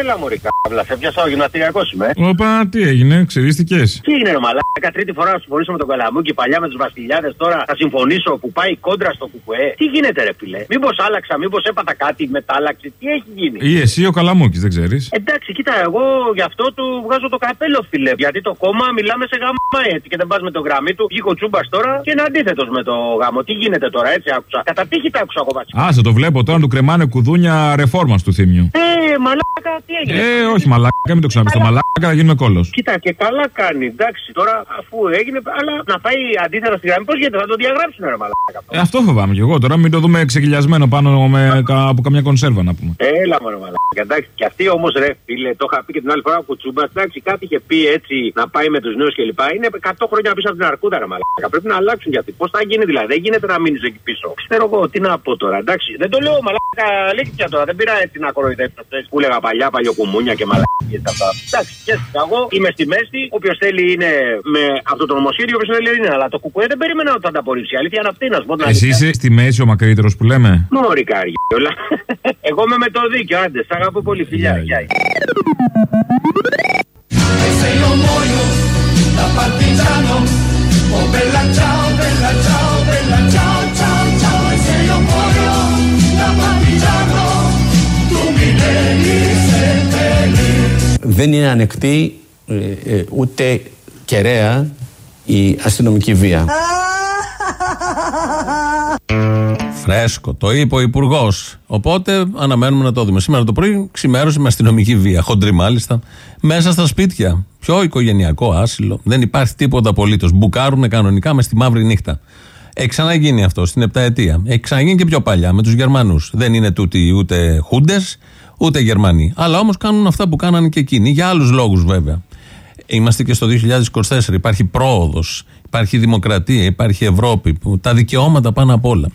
Έλα μωρή κάβλα, σε πιάσα ο γυμναστηριακό είμαι. Όπα, τι έγινε, ξερίστηκε. Τι είναι ρε μαλάκα, τρίτη φορά να συμφωνήσω με τον Καλαμούκι παλιά με τους Βασιλιάδες τώρα θα συμφωνήσω που πάει κόντρα στο κουκουέ. Τι γίνεται ρε φιλέ, μήπως άλλαξα, μήπως έπαθα κάτι, μετάλλαξη, τι έχει γίνει; Ή εσύ ο Καλαμούκης, δεν ξέρεις; Εντάξει, κοίτα, εγώ γι' αυτό του βγάζω το καπέλο, φιλέ. Γιατί το κόμμα μιλάμε σε γάμο έτσι και δεν πας με το γραμμή του. Βγήκε ο Τσούμπας τώρα και είναι αντίθετος με το γάμο. Τι γίνεται τώρα, έτσι άκουσα. Κατά τύχη τα άκουσα εγώ βασικά. Α, σε το βλέπω τώρα του κρεμάνε κουδούνια ρεφόρμας του θύμιου. Ε, μαλάκα, τι έγινε; Ε, όχι μαλάκα, μην το ξαναπεί το μαλάκα, να γίνουμε κόλος. Κοίτα και καλά κάνει, εντάξει, τώρα αφού έγινε, αλλά να πάει αντίθετα στη γραμμή, πώς γίνεται, θα το διαγράψουν ρε μαλάκα. Ε, αυτό φοβάμαι κι εγώ τώρα, μην το δούμε ξεκυλιασμένο πάνω με, κα- από καμιά κονσέρβα να πούμε. Έλα μόνο μαλάκα, εντάξει. Και αυτή όμως ρε φίλε, το είχα πει και την άλλη φορά που τσούμπα, εντάξει, κάτι είχε πει έτσι να πάει με τους νέους κλπ. Είναι 100 χρόνια πίσω από την αρκούδα ρε μαλάκα. Πρέπει να αλλάξουν γιατί. Πώς θα γίνει δηλαδή, δεν γίνεται να μείνεις εκεί πίσω. Ξέρω εγώ τι να πω τώρα, εντάξει. Δεν το λέω μαλάκα, αλήθεια τώρα, δεν πήρα έτσι να κοροϊδέψω αυτέ που έλεγα παλιά, παλιοκουμούνια και μαλακίες αυτά. Εντάξει, και εγώ είμαι στη μέση, όποιο θέλει είναι με αυτό το νομοσχέδιο, όποιο θέλει είναι. Αλλά το κουκουέ δεν περίμενα ότι θα τα απορρίψει. Η Αλήθεια είναι αυτή, να σου πω την Εσύ αλήθεια. είσαι στη μέση ο μακρύτερος που λέμε. Μόρι καριόλα. Εγώ είμαι με το δίκιο, άντε, σ' αγαπώ πολύ, φιλιά. Γεια. Ese io muoio da partigiano Oh bella ciao, bella ciao, bella ciao, ciao, ciao Δεν είναι ανεκτή ε, ε, ούτε κεραία η αστυνομική βία. Φρέσκο, το είπε ο Υπουργός. Οπότε αναμένουμε να το δούμε. Σήμερα το πρωί ξημέρωσε με αστυνομική βία. Χοντρή μάλιστα. Μέσα στα σπίτια. Πιο οικογενειακό άσυλο. Δεν υπάρχει τίποτα απολύτως. Μπουκάρουν κανονικά μες στη μαύρη νύχτα. Έχει ξαναγίνει αυτό στην επταετία. Έχει ξαναγίνει και πιο παλιά με τους Γερμανούς. Δεν είναι τούτοι ούτε Χούντες, ούτε Γερμανοί. Αλλά όμως κάνουν αυτά που κάνανε και εκείνοι. Για άλλους λόγους βέβαια. Είμαστε και στο 2024. Υπάρχει πρόοδος. Υπάρχει δημοκρατία. Υπάρχει Ευρώπη. Που τα δικαιώματα πάνω απ' όλα.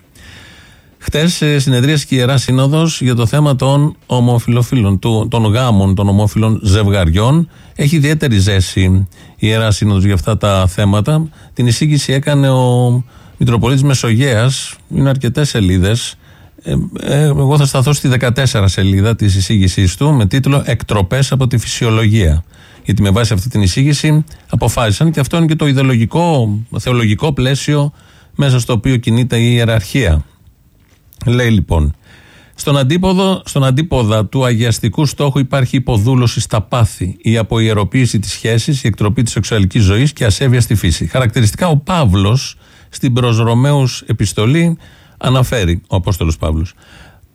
Χτες συνεδρίασε και η Ιερά Σύνοδος για το θέμα των ομοφιλοφίλων, του, των γάμων των ομόφυλων ζευγαριών. Έχει ιδιαίτερη ζέση η Ιερά Σύνοδος για αυτά τα θέματα. Την εισήγηση έκανε ο Μητροπολίτης Μεσογέας, είναι αρκετές σελίδες. Ε, ε, εγώ θα σταθώ στη 14 σελίδα της εισήγησής του με τίτλο Εκτροπές από τη φυσιολογία. Γιατί με βάση αυτή την εισήγηση αποφάσισαν και αυτό είναι και το ιδεολογικό, θεολογικό πλαίσιο μέσα στο οποίο κινείται η ιεραρχία. Λέει λοιπόν, στον, αντίποδο, στον αντίποδα του αγιαστικού στόχου υπάρχει υποδούλωση στα πάθη, η αποϊεροποίηση της σχέσης, η εκτροπή της σεξουαλικής ζωής και ασέβεια στη φύση. Χαρακτηριστικά ο Παύλος στην προς Ρωμαίους επιστολή αναφέρει, ο Απόστολος Παύλος.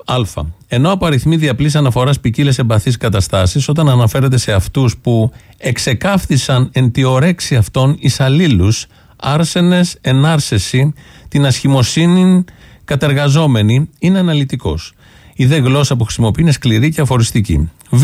Α. Ενώ απαριθμεί διαπλής αναφοράς ποικίλες εμπαθείς καταστάσεις, όταν αναφέρεται σε αυτούς που εξεκάφθησαν εν τη ορέξη αυτών εις αλλήλους, άρσενες ενάρσεση, την ασχημοσύνη κατεργαζόμενη, είναι αναλυτικός. Η δε γλώσσα που χρησιμοποιεί είναι σκληρή και αφοριστική. Β.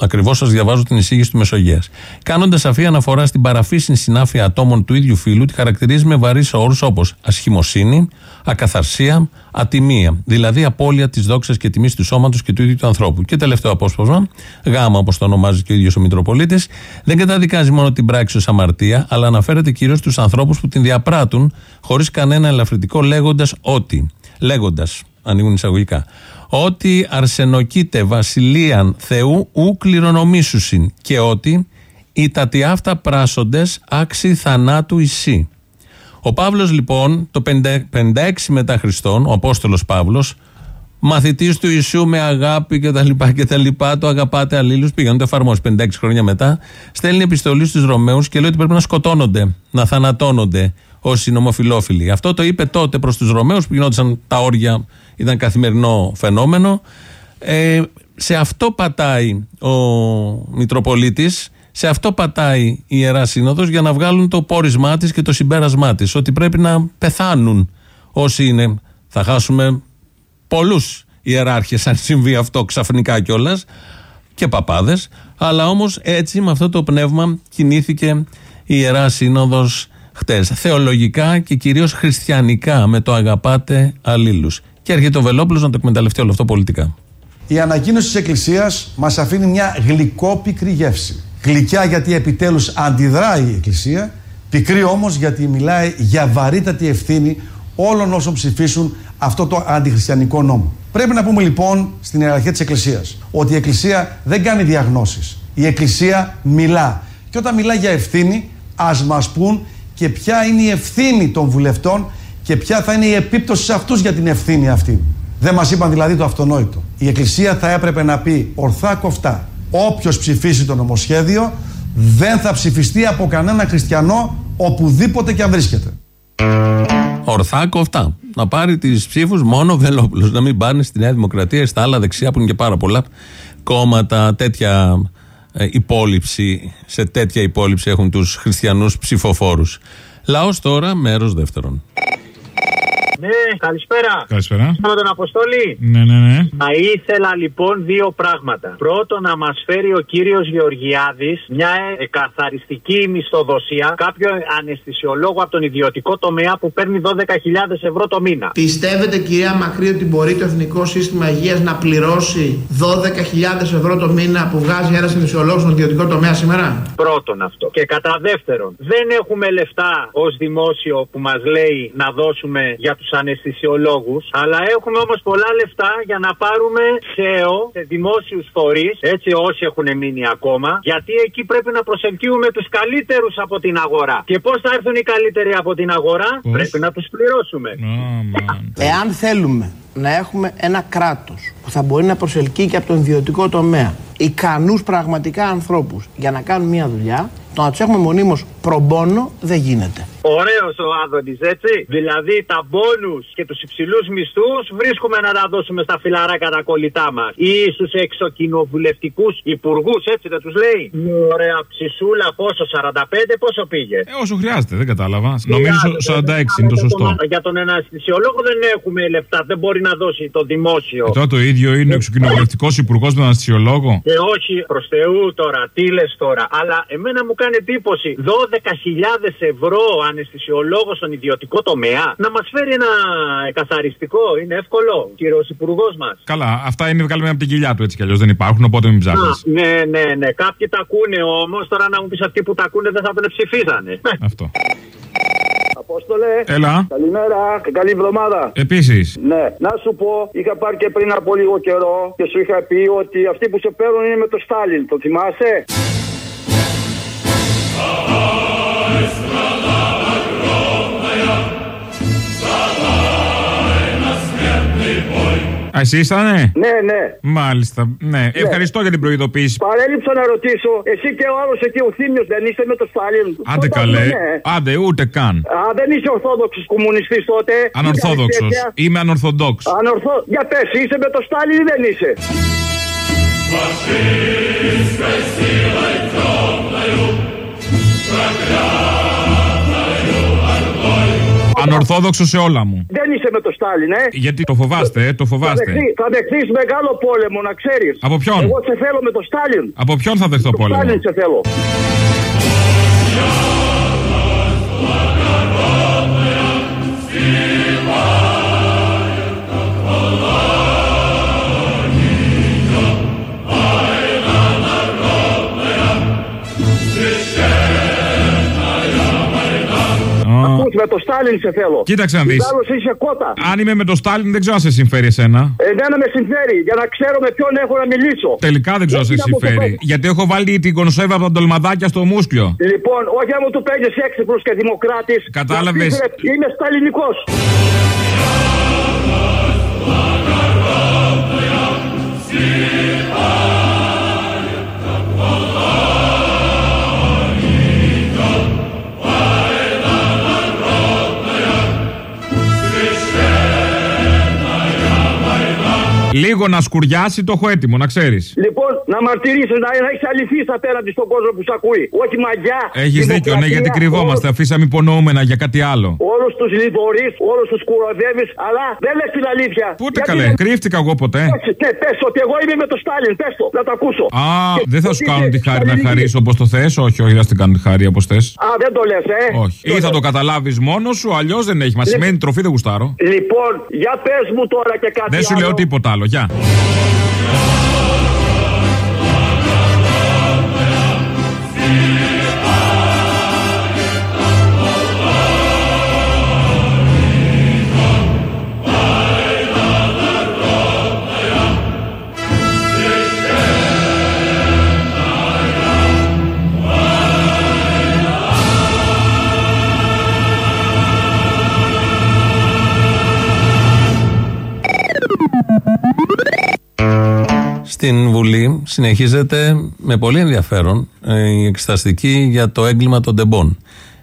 Ακριβώς σας διαβάζω την εισήγηση του Μεσογείας. Κάνοντας σαφή αναφορά στην παραφύσιν συνάφεια ατόμων του ίδιου φύλου, τη χαρακτηρίζει με βαρύς όρους όπως ασχημοσύνη, ακαθαρσία, ατιμία. Δηλαδή απώλεια της δόξας και τιμής του σώματος και του ίδιου του ανθρώπου. Και τελευταίο απόσπασμα, γάμα όπως το ονομάζει και ο ίδιος ο Μητροπολίτης, δεν καταδικάζει μόνο την πράξη ως αμαρτία, αλλά αναφέρεται κυρίως στους ανθρώπους που την διαπράττουν χωρίς κανένα ελαφρυντικό λέγοντας ότι. Λέγοντας, ανοίγουν εισαγωγικά, ότι αρσενοκείτε βασιλείαν Θεού ου κληρονομήσουσιν και ότι οι τατιάφτα πράσοντες άξι θανάτου ισί. Ο Παύλος λοιπόν το 56 μετά Χριστόν, ο Απόστολος Παύλος, μαθητής του Ιησού με αγάπη και τα λοιπά και τα λοιπά, το αγαπάτε αλλήλους, πήγαν το εφαρμόσει 56 χρόνια μετά, στέλνει επιστολή στους Ρωμαίους και λέει ότι πρέπει να σκοτώνονται, να θανατώνονται όσοι είναι ομοφιλόφιλοι. Αυτό το είπε τότε προς τους Ρωμαίους που γινόντουσαν τα όρια, ήταν καθημερινό φαινόμενο. Ε, σε αυτό πατάει ο Μητροπολίτης, σε αυτό πατάει η Ιερά Σύνοδος για να βγάλουν το πόρισμά της και το συμπέρασμά της, ότι πρέπει να πεθάνουν όσοι είναι. Θα χάσουμε πολλούς ιεράρχες αν συμβεί αυτό ξαφνικά κιόλας και παπάδες, αλλά όμως έτσι με αυτό το πνεύμα κινήθηκε η Ιερά Σύνοδος χτες. Θεολογικά και κυρίως χριστιανικά με το αγαπάτε αλλήλους. Και έρχεται ο Βελόπουλος να το εκμεταλλευτεί όλο αυτό πολιτικά. Η ανακοίνωση της Εκκλησίας μας αφήνει μια γλυκόπικρη γεύση. Γλυκιά γιατί επιτέλους αντιδράει η Εκκλησία, πικρή όμως γιατί μιλάει για βαρύτατη ευθύνη όλων όσων ψηφίσουν αυτό το αντιχριστιανικό νόμο. Πρέπει να πούμε λοιπόν στην ιεραρχία της Εκκλησίας ότι η Εκκλησία δεν κάνει διαγνώσεις. Η Εκκλησία μιλά. Και όταν μιλά για ευθύνη, ας μας πούν και ποια είναι η ευθύνη των βουλευτών και ποια θα είναι η επίπτωση σε αυτούς για την ευθύνη αυτή. Δεν μας είπαν δηλαδή το αυτονόητο. Η Εκκλησία θα έπρεπε να πει ορθά κοφτά. Όποιος ψηφίσει το νομοσχέδιο δεν θα ψηφιστεί από κανένα χριστιανό οπουδήποτε και αν βρίσκεται. Ορθά κοφτά. Να πάρει τις ψήφους μόνο ο Βελόπουλος. Να μην πάνε στη Νέα Δημοκρατία ή στα άλλα δεξιά που είναι και πάρα πολλά κόμματα. Τέτοια ε, υπόλοιψη, σε τέτοια υπόλοιψη έχουν τους χριστιανούς ψηφοφόρους. Λαός τώρα, μέρος δεύτερον. Ναι, καλησπέρα. Καλησπέρα. Με τον Αποστόλη. Ναι, ναι, ναι. Θα ήθελα λοιπόν δύο πράγματα. Πρώτον, να μας φέρει ο κύριος Γεωργιάδης μια ε, καθαριστική μισθοδοσία, κάποιο αναισθησιολόγο από τον ιδιωτικό τομέα που παίρνει 12.000 ευρώ το μήνα. Πιστεύετε, κυρία Μακρύ, ότι μπορεί το Εθνικό Σύστημα Υγείας να πληρώσει 12.000 ευρώ το μήνα που βγάζει ένας αναισθησιολόγος στον ιδιωτικό τομέα σήμερα; Πρώτον αυτό. Και κατά δεύτερον, δεν έχουμε λεφτά ως δημόσιο που μας λέει να δώσουμε για τους αναισθησιολόγους, αλλά έχουμε όμως πολλά λεφτά για να πάρουμε ΣΕΟ σε δημόσιους φορείς, έτσι όσοι έχουν μείνει ακόμα, γιατί εκεί πρέπει να προσελκύουμε τους καλύτερους από την αγορά. Και πώς θα έρθουν οι καλύτεροι από την αγορά, πρέπει να τους πληρώσουμε. Εάν θέλουμε να έχουμε ένα κράτος που θα μπορεί να προσελκύει και από τον ιδιωτικό τομέα ικανούς πραγματικά ανθρώπους για να κάνουν μια δουλειά, το να τους έχουμε μονίμως προμπόνο δεν γίνεται. Ωραίος ο Άδωνης, έτσι. Δηλαδή τα μπόνους και τους υψηλούς μισθούς βρίσκουμε να τα δώσουμε στα φιλαράκια τα κολλητά μας. Ή στους εξοκοινοβουλευτικούς υπουργούς, έτσι δεν τους λέει. Ωραία ψησούλα, πόσο, 45, πόσο πήγε; Ε, όσο χρειάζεται, δεν κατάλαβα. Νομίζω 46 είναι το σωστό. Για τον αναισθησιολόγο δεν έχουμε λεφτά, δεν μπορεί να δώσει το δημόσιο. Ε, τώρα το ίδιο είναι ο εξοκοινοβουλευτικό υπουργός με τον αναισθησιολόγο; Και όχι προς Θεού τώρα, τι λες τώρα. Αλλά εμένα μου κάνει εντύπωση 12.000 ευρώ αναισθησιολόγος στον ιδιωτικό τομέα να μας φέρει ένα καθαριστικό. Είναι εύκολο, κύριος υπουργός μας. Καλά, αυτά είναι βγάλουμε από την κοιλιά του έτσι κι αλλιώς δεν υπάρχουν, οπότε μην ψάχνεις. Ναι, ναι, ναι. Κάποιοι τα ακούνε όμως, τώρα να μου πεις αυτοί που τα ακούνε δεν θα τον ψηφίζανε. Αυτό. Απόστολε. Έλα. Καλημέρα και καλή εβδομάδα. Επίσης. Ναι, να σου πω, είχα πάρει και πριν από λίγο καιρό και σου είχα πει ότι αυτοί που σε παίρνουν είναι με το Στάλιν. Το θυμάσαι; Α, εσύ ήσανε; Ναι, ναι. Μάλιστα. Ναι. Ευχαριστώ για την προειδοποίηση. Παρέλειψα να ρωτήσω, εσύ και ο άλλος εκεί ο Θήμιος δεν είστε με το Στάλιν; Άντε Όταν καλέ. ναι. Άντε, ούτε καν. Α, δεν είσαι ορθόδοξος κομμουνιστής τότε. Ανορθόδοξος. Είσαι Είμαι ανορθοδόξ. Ανορθώ... Για πες, είσαι με το Στάλιν ή δεν είσαι; Ανορθόδοξο σε όλα μου. Δεν είσαι με το Στάλιν, ε. Γιατί το φοβάστε, ε, το Θα φοβάστε. δεχθεί- Θα δεχθείς μεγάλο πόλεμο, να ξέρεις. Από ποιον; Εγώ σε θέλω με το Στάλιν. Από ποιον θα δεχτώ πόλεμο; Στάλιν σε θέλω. Ακούς, με το Στάλιν σε θέλω. Κοίταξε να δεις. Άλλος είσαι κότα. Αν είμαι με το Στάλιν, δεν ξέρω αν σε συμφέρει εσένα. Εμένα με συμφέρει για να ξέρω με ποιον έχω να μιλήσω. Τελικά δεν ξέρω αν σε Όχι να μου το συμφέρει. παίρνεις. Γιατί έχω βάλει την κονσέρβα από τα ντολμαδάκια στο μουσκλιο. Λοιπόν, όχι αν μου το παίρνει έξυπνος και δημοκράτης. Κατάλαβες. Είμαι σταλινικός. Λίγο να σκουριάσει το έχω έτοιμο, να ξέρεις. Λοιπόν, να μαρτυρήσει, να, να έχεις αληθείς απέναντι στον κόσμο που σε ακούει. Όχι μαγιά. Έχεις δίκιο, ναι, γιατί κρυβόμαστε. Αφήσαμε υπονοούμενα για κάτι άλλο. Όλους τους λιδωρεί, όλους τους κουροδεύεις, αλλά δεν λες την αλήθεια. Πότε Γιατί καλέ, δεν- κρύφτηκα εγώ ποτέ; Όχι, ναι, πες ότι εγώ είμαι με το Στάλιν, πες το, να το ακούσω. Α, Και δεν θα ότι σου κάνω είσαι τη χάρη να σταλινική. χαρίσω όπως το θες. Όχι, όχι, δεν θα την κάνω τη χάρη όπως θες. Α, δεν το λες, ε. Όχι. Ή θα το καταλάβεις μόνος σου, αλλιώς δεν έχει. Μα σημαίνει τροφή δεν γουστάρω. Λοιπόν, για πες μου τώρα και κάτι Δεν σου λέω άλλο. τίποτα άλλο. Γεια. Στην Βουλή συνεχίζεται με πολύ ενδιαφέρον ε, η εξεταστική για το έγκλημα των τεμπών.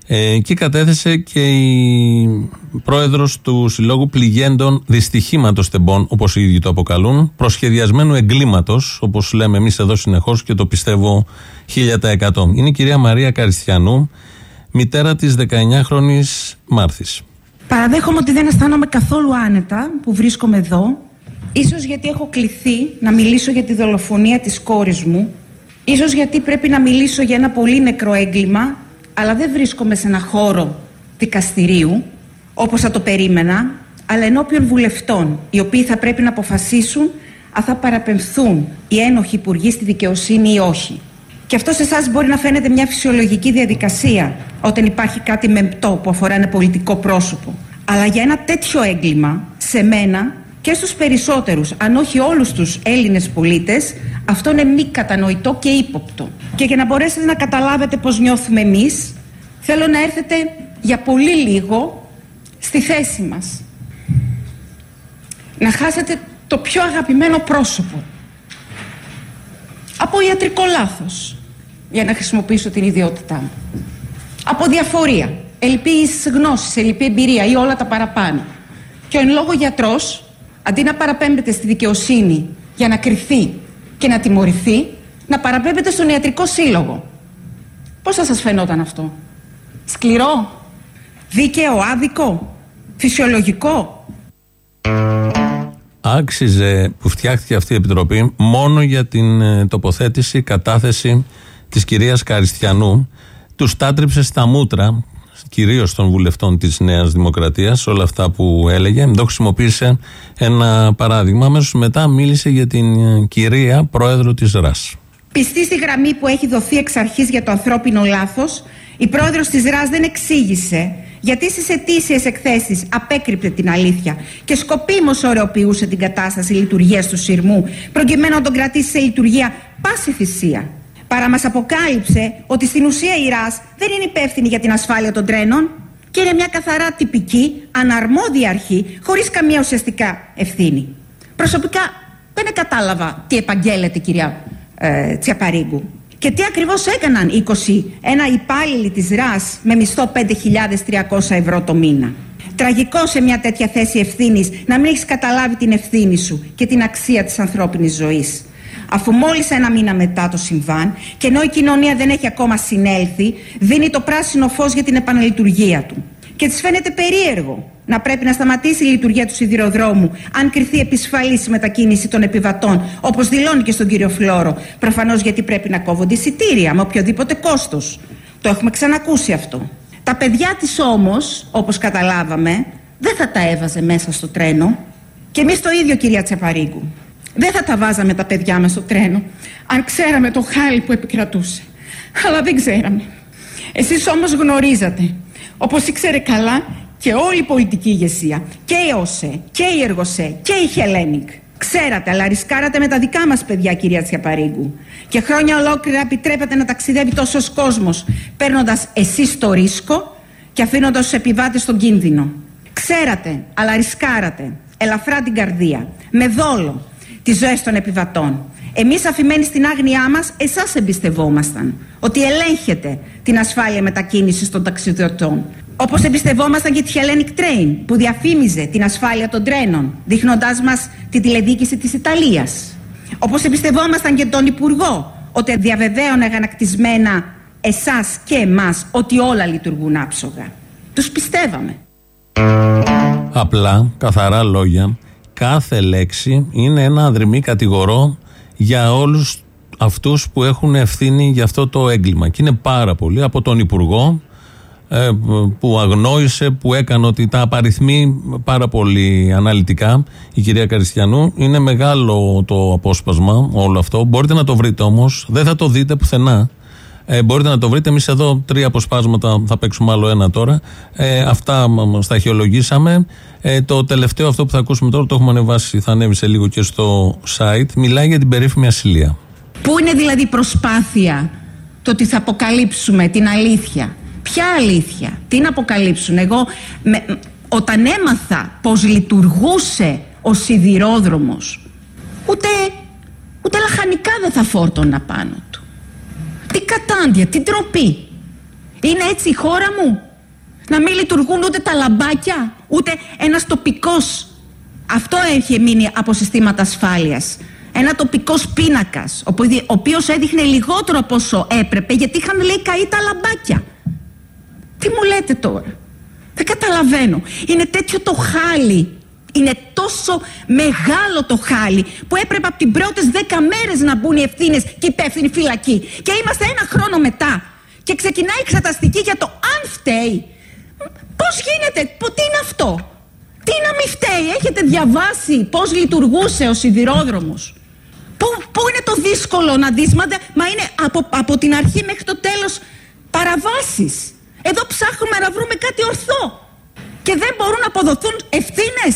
Ε, εκεί κατέθεσε και η πρόεδρος του Συλλόγου Πληγέντων Δυστυχήματος Τεμπών, όπως οι ίδιοι το αποκαλούν, προσχεδιασμένου εγκλήματος, όπως λέμε εμείς εδώ συνεχώς και το πιστεύω 1000%. Είναι η κυρία Μαρία Καριστιανού, μητέρα της 19χρονης Μάρθης. Παραδέχομαι ότι δεν αισθάνομαι καθόλου άνετα που βρίσκομαι εδώ. Ίσως γιατί έχω κληθεί να μιλήσω για τη δολοφονία της κόρης μου. Ίσως γιατί πρέπει να μιλήσω για ένα πολύ νεκρό έγκλημα, αλλά δεν βρίσκομαι σε ένα χώρο δικαστηρίου, όπως θα το περίμενα, αλλά ενώπιον βουλευτών, οι οποίοι θα πρέπει να αποφασίσουν αν θα παραπεμφθούν οι ένοχοι υπουργοί στη δικαιοσύνη ή όχι. Και αυτό σε εσάς μπορεί να φαίνεται μια φυσιολογική διαδικασία όταν υπάρχει κάτι μεμπτό που αφορά ένα πολιτικό πρόσωπο. Αλλά για ένα τέτοιο έγκλημα, σε μένα και στους περισσότερους, αν όχι όλους τους Έλληνες πολίτες, αυτό είναι μη κατανοητό και ύποπτο. Και για να μπορέσετε να καταλάβετε πώς νιώθουμε εμείς, θέλω να έρθετε για πολύ λίγο στη θέση μας. Να χάσετε το πιο αγαπημένο πρόσωπο. Από ιατρικό λάθος, για να χρησιμοποιήσω την ιδιότητά μου. Από διαφορία, ελλειπής γνώσης, ελλειπή εμπειρία ή όλα τα παραπάνω. Και ο εν λόγω γιατρός, αντί να παραπέμπεται στη δικαιοσύνη για να κρυθεί και να τιμωρηθεί, να παραπέμπεται στον ιατρικό σύλλογο. Πώς θα σας φαινόταν αυτό; Σκληρό, δίκαιο, άδικο, φυσιολογικό; άξιζε που φτιάχτηκε αυτή η επιτροπή μόνο για την ε, τοποθέτηση, κατάθεση της κυρίας Καριστιανού. Τους τάτριψε στα μούτρα, κυρίως των βουλευτών της Νέας Δημοκρατίας, όλα αυτά που έλεγε. Εδώ χρησιμοποίησε ένα παράδειγμα. Αμέσως μετά μίλησε για την ε, κυρία πρόεδρο της ΡΑΣ. Πιστή στη γραμμή που έχει δοθεί εξ αρχής για το ανθρώπινο λάθος, η πρόεδρος της ΡΑΣ δεν εξήγησε γιατί στις ετήσιες εκθέσεις απέκρυπτε την αλήθεια και σκοπίμως ωρεοποιούσε την κατάσταση λειτουργίας του σειρμού προκειμένου να τον κρατήσει σε λειτουργία πάση θυσία. Παρά μας αποκάλυψε ότι στην ουσία η ΡΑΣ δεν είναι υπεύθυνη για την ασφάλεια των τρένων και είναι μια καθαρά τυπική, αναρμόδια αρχή χωρίς καμία ουσιαστικά ευθύνη. Προσωπικά δεν κατάλαβα τι επαγγέλλεται η κυρία ε, Τσιαπαρίγκου. Και τι ακριβώς έκαναν 21 υπάλληλοι της ΡΑΣ με μισθό 5.300 ευρώ το μήνα. Τραγικό σε μια τέτοια θέση ευθύνης να μην έχεις καταλάβει την ευθύνη σου και την αξία της ανθρώπινης ζωής. Αφού μόλις ένα μήνα μετά το συμβάν και ενώ η κοινωνία δεν έχει ακόμα συνέλθει, δίνει το πράσινο φως για την επαναλειτουργία του. Και της φαίνεται περίεργο να πρέπει να σταματήσει η λειτουργία του σιδηροδρόμου αν κρυθεί επισφαλής η μετακίνηση των επιβατών, όπως δηλώνει και στον κύριο Φλόρο. Προφανώς γιατί πρέπει να κόβονται εισιτήρια με οποιοδήποτε κόστος. Το έχουμε ξανακούσει αυτό. Τα παιδιά της όμως, όπως καταλάβαμε, δεν θα τα έβαζε μέσα στο τρένο. Και εμείς το ίδιο, κυρία Τσεπαρίγκου. Δεν θα τα βάζαμε τα παιδιά μας στο τρένο, αν ξέραμε το χάλι που επικρατούσε. Αλλά δεν ξέραμε. Εσείς όμως γνωρίζατε, όπως ήξερε καλά και όλη η πολιτική ηγεσία, και η ΟΣΕ, και η ΕΡΓΟΣΕ, και η Χελένικ. Ξέρατε, αλλά ρισκάρατε με τα δικά μας παιδιά, κυρία Τσιαπαρίγκου. Και χρόνια ολόκληρα επιτρέπετε να ταξιδεύει τόσος κόσμος, παίρνοντας εσείς το ρίσκο και αφήνοντας τους επιβάτες στον κίνδυνο. Ξέρατε, αλλά ρισκάρατε, ελαφρά την καρδία, με δόλο, τις ζωές των επιβατών. Εμείς, αφημένοι στην άγνοιά μας, εσάς εμπιστευόμασταν. Ότι ελέγχετε την ασφάλεια μετακίνησης των ταξιδιωτών. Όπως εμπιστευόμασταν και τη Hellenic Train που διαφήμιζε την ασφάλεια των τρένων, δείχνοντάς μας τη τηλεδίκηση της Ιταλίας. Όπως εμπιστευόμασταν και τον Υπουργό, ότι διαβεβαίωνε αγανακτισμένα εσάς και εμάς ότι όλα λειτουργούν άψογα. Τους πιστεύαμε. Απλά, καθαρά λόγια, κάθε λέξη είναι ένα αδρυμή κατηγορό για όλους αυτούς που έχουν ευθύνη για αυτό το έγκλημα. Και είναι πάρα πολύ από τον Υπουργό ε, που αγνόησε, που έκανε ότι τα απαριθμεί πάρα πολύ αναλυτικά η κυρία Καριστιανού. Είναι μεγάλο το απόσπασμα όλο αυτό. Μπορείτε να το βρείτε όμως, δεν θα το δείτε πουθενά. Ε, μπορείτε να το βρείτε. Εμείς εδώ τρία αποσπάσματα, θα παίξουμε άλλο ένα τώρα. Ε, αυτά στα αρχαιολογήσαμε. Ε, το τελευταίο αυτό που θα ακούσουμε τώρα το έχουμε ανεβάσει, θα ανέβει σε λίγο και στο site. Μιλάει για την περίφημη ασυλία. Πού είναι δηλαδή η προσπάθεια το ότι θα αποκαλύψουμε την αλήθεια; Ποια αλήθεια, τι να αποκαλύψουν; Εγώ με, όταν έμαθα πώς λειτουργούσε ο σιδηρόδρομος, ούτε, ούτε λαχανικά δεν θα φόρτωνα πάνω του. Τι κατάντια, τι τροπή. Είναι έτσι η χώρα μου. Να μην λειτουργούν ούτε τα λαμπάκια, ούτε ένας τοπικός. Αυτό έχει μείνει από συστήματα ασφάλειας ένα τοπικός πίνακας, ο οποίος έδειχνε λιγότερο από όσο έπρεπε, γιατί είχαν λέει καεί τα λαμπάκια. Τι μου λέτε τώρα; Δεν καταλαβαίνω. Είναι τέτοιο το χάλι. Είναι τόσο μεγάλο το χάλι που έπρεπε από την πρώτες δέκα μέρες να μπουν οι ευθύνες και οι υπεύθυνοι φυλακοί. Και είμαστε ένα χρόνο μετά. Και ξεκινάει η εξεταστική για το αν φταίει. Πώς γίνεται, τι είναι αυτό; Τι να μην φταίει, έχετε διαβάσει πώς λειτουργούσε ο σιδηρόδρομος; Πού, πού είναι το δύσκολο να δεις, μα, μα είναι από, από την αρχή μέχρι το τέλος παραβάσεις. Εδώ ψάχνουμε να βρούμε κάτι ορθό. Και δεν μπορούν να αποδοθούν ευθύνες.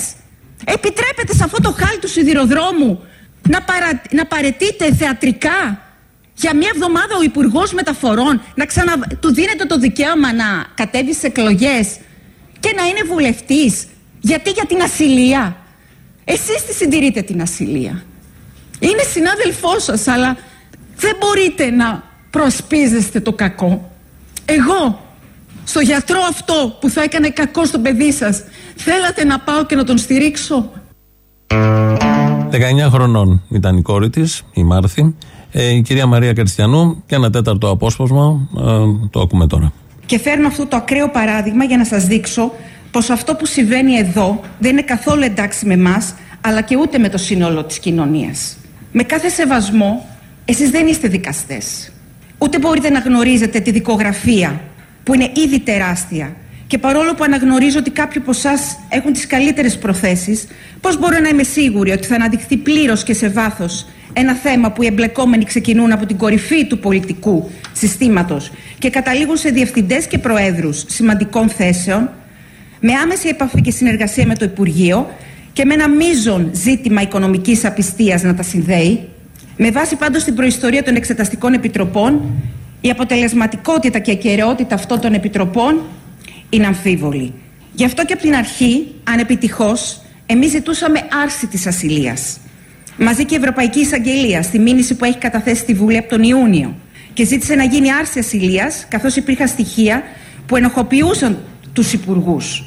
Επιτρέπεται σε αυτό το χάλι του σιδηροδρόμου να, παρα, να παρετείται θεατρικά; Για μια εβδομάδα ο Υπουργός Μεταφορών να ξανα... του δίνεται το δικαίωμα να κατέβει σε εκλογές και να είναι βουλευτής; Γιατί για την ασυλία; Εσείς τη συντηρείτε την ασυλία. Είναι συνάδελφός σας, αλλά δεν μπορείτε να προσπίζεστε το κακό. Εγώ, στο γιατρό αυτό που θα έκανε κακό στο παιδί σας, θέλατε να πάω και να τον στηρίξω; 19 χρονών ήταν η κόρη της, η Μάρθη. Ε, η κυρία Μαρία Καριστιανού και ένα τέταρτο απόσπασμα, ε, το ακούμε τώρα. Και φέρνω αυτό το ακραίο παράδειγμα για να σας δείξω πως αυτό που συμβαίνει εδώ δεν είναι καθόλου εντάξει με εμάς, αλλά και ούτε με το σύνολο της κοινωνίας. Με κάθε σεβασμό, εσείς δεν είστε δικαστές. Ούτε μπορείτε να γνωρίζετε τη δικογραφία, που είναι ήδη τεράστια. Και παρόλο που αναγνωρίζω ότι κάποιοι από εσάς έχουν τις καλύτερες προθέσεις, πώς μπορώ να είμαι σίγουρη ότι θα αναδειχθεί πλήρως και σε βάθος ένα θέμα που οι εμπλεκόμενοι ξεκινούν από την κορυφή του πολιτικού συστήματος και καταλήγουν σε διευθυντές και προέδρους σημαντικών θέσεων, με άμεση επαφή και συνεργασία με το Υπουργείο, και με ένα μείζον ζήτημα οικονομικής απιστίας να τα συνδέει, με βάση πάντως την προϊστορία των εξεταστικών επιτροπών, η αποτελεσματικότητα και η ακαιρεότητα αυτών των επιτροπών είναι αμφίβολη. Γι' αυτό και από την αρχή, ανεπιτυχώς, εμείς ζητούσαμε άρση της ασυλίας. Μαζί και η Ευρωπαϊκή Εισαγγελία, στη μήνυση που έχει καταθέσει στη Βουλή από τον Ιούνιο, και ζήτησε να γίνει άρση ασυλίας, καθώς υπήρχαν στοιχεία που ενοχοποιούσαν τους υπουργούς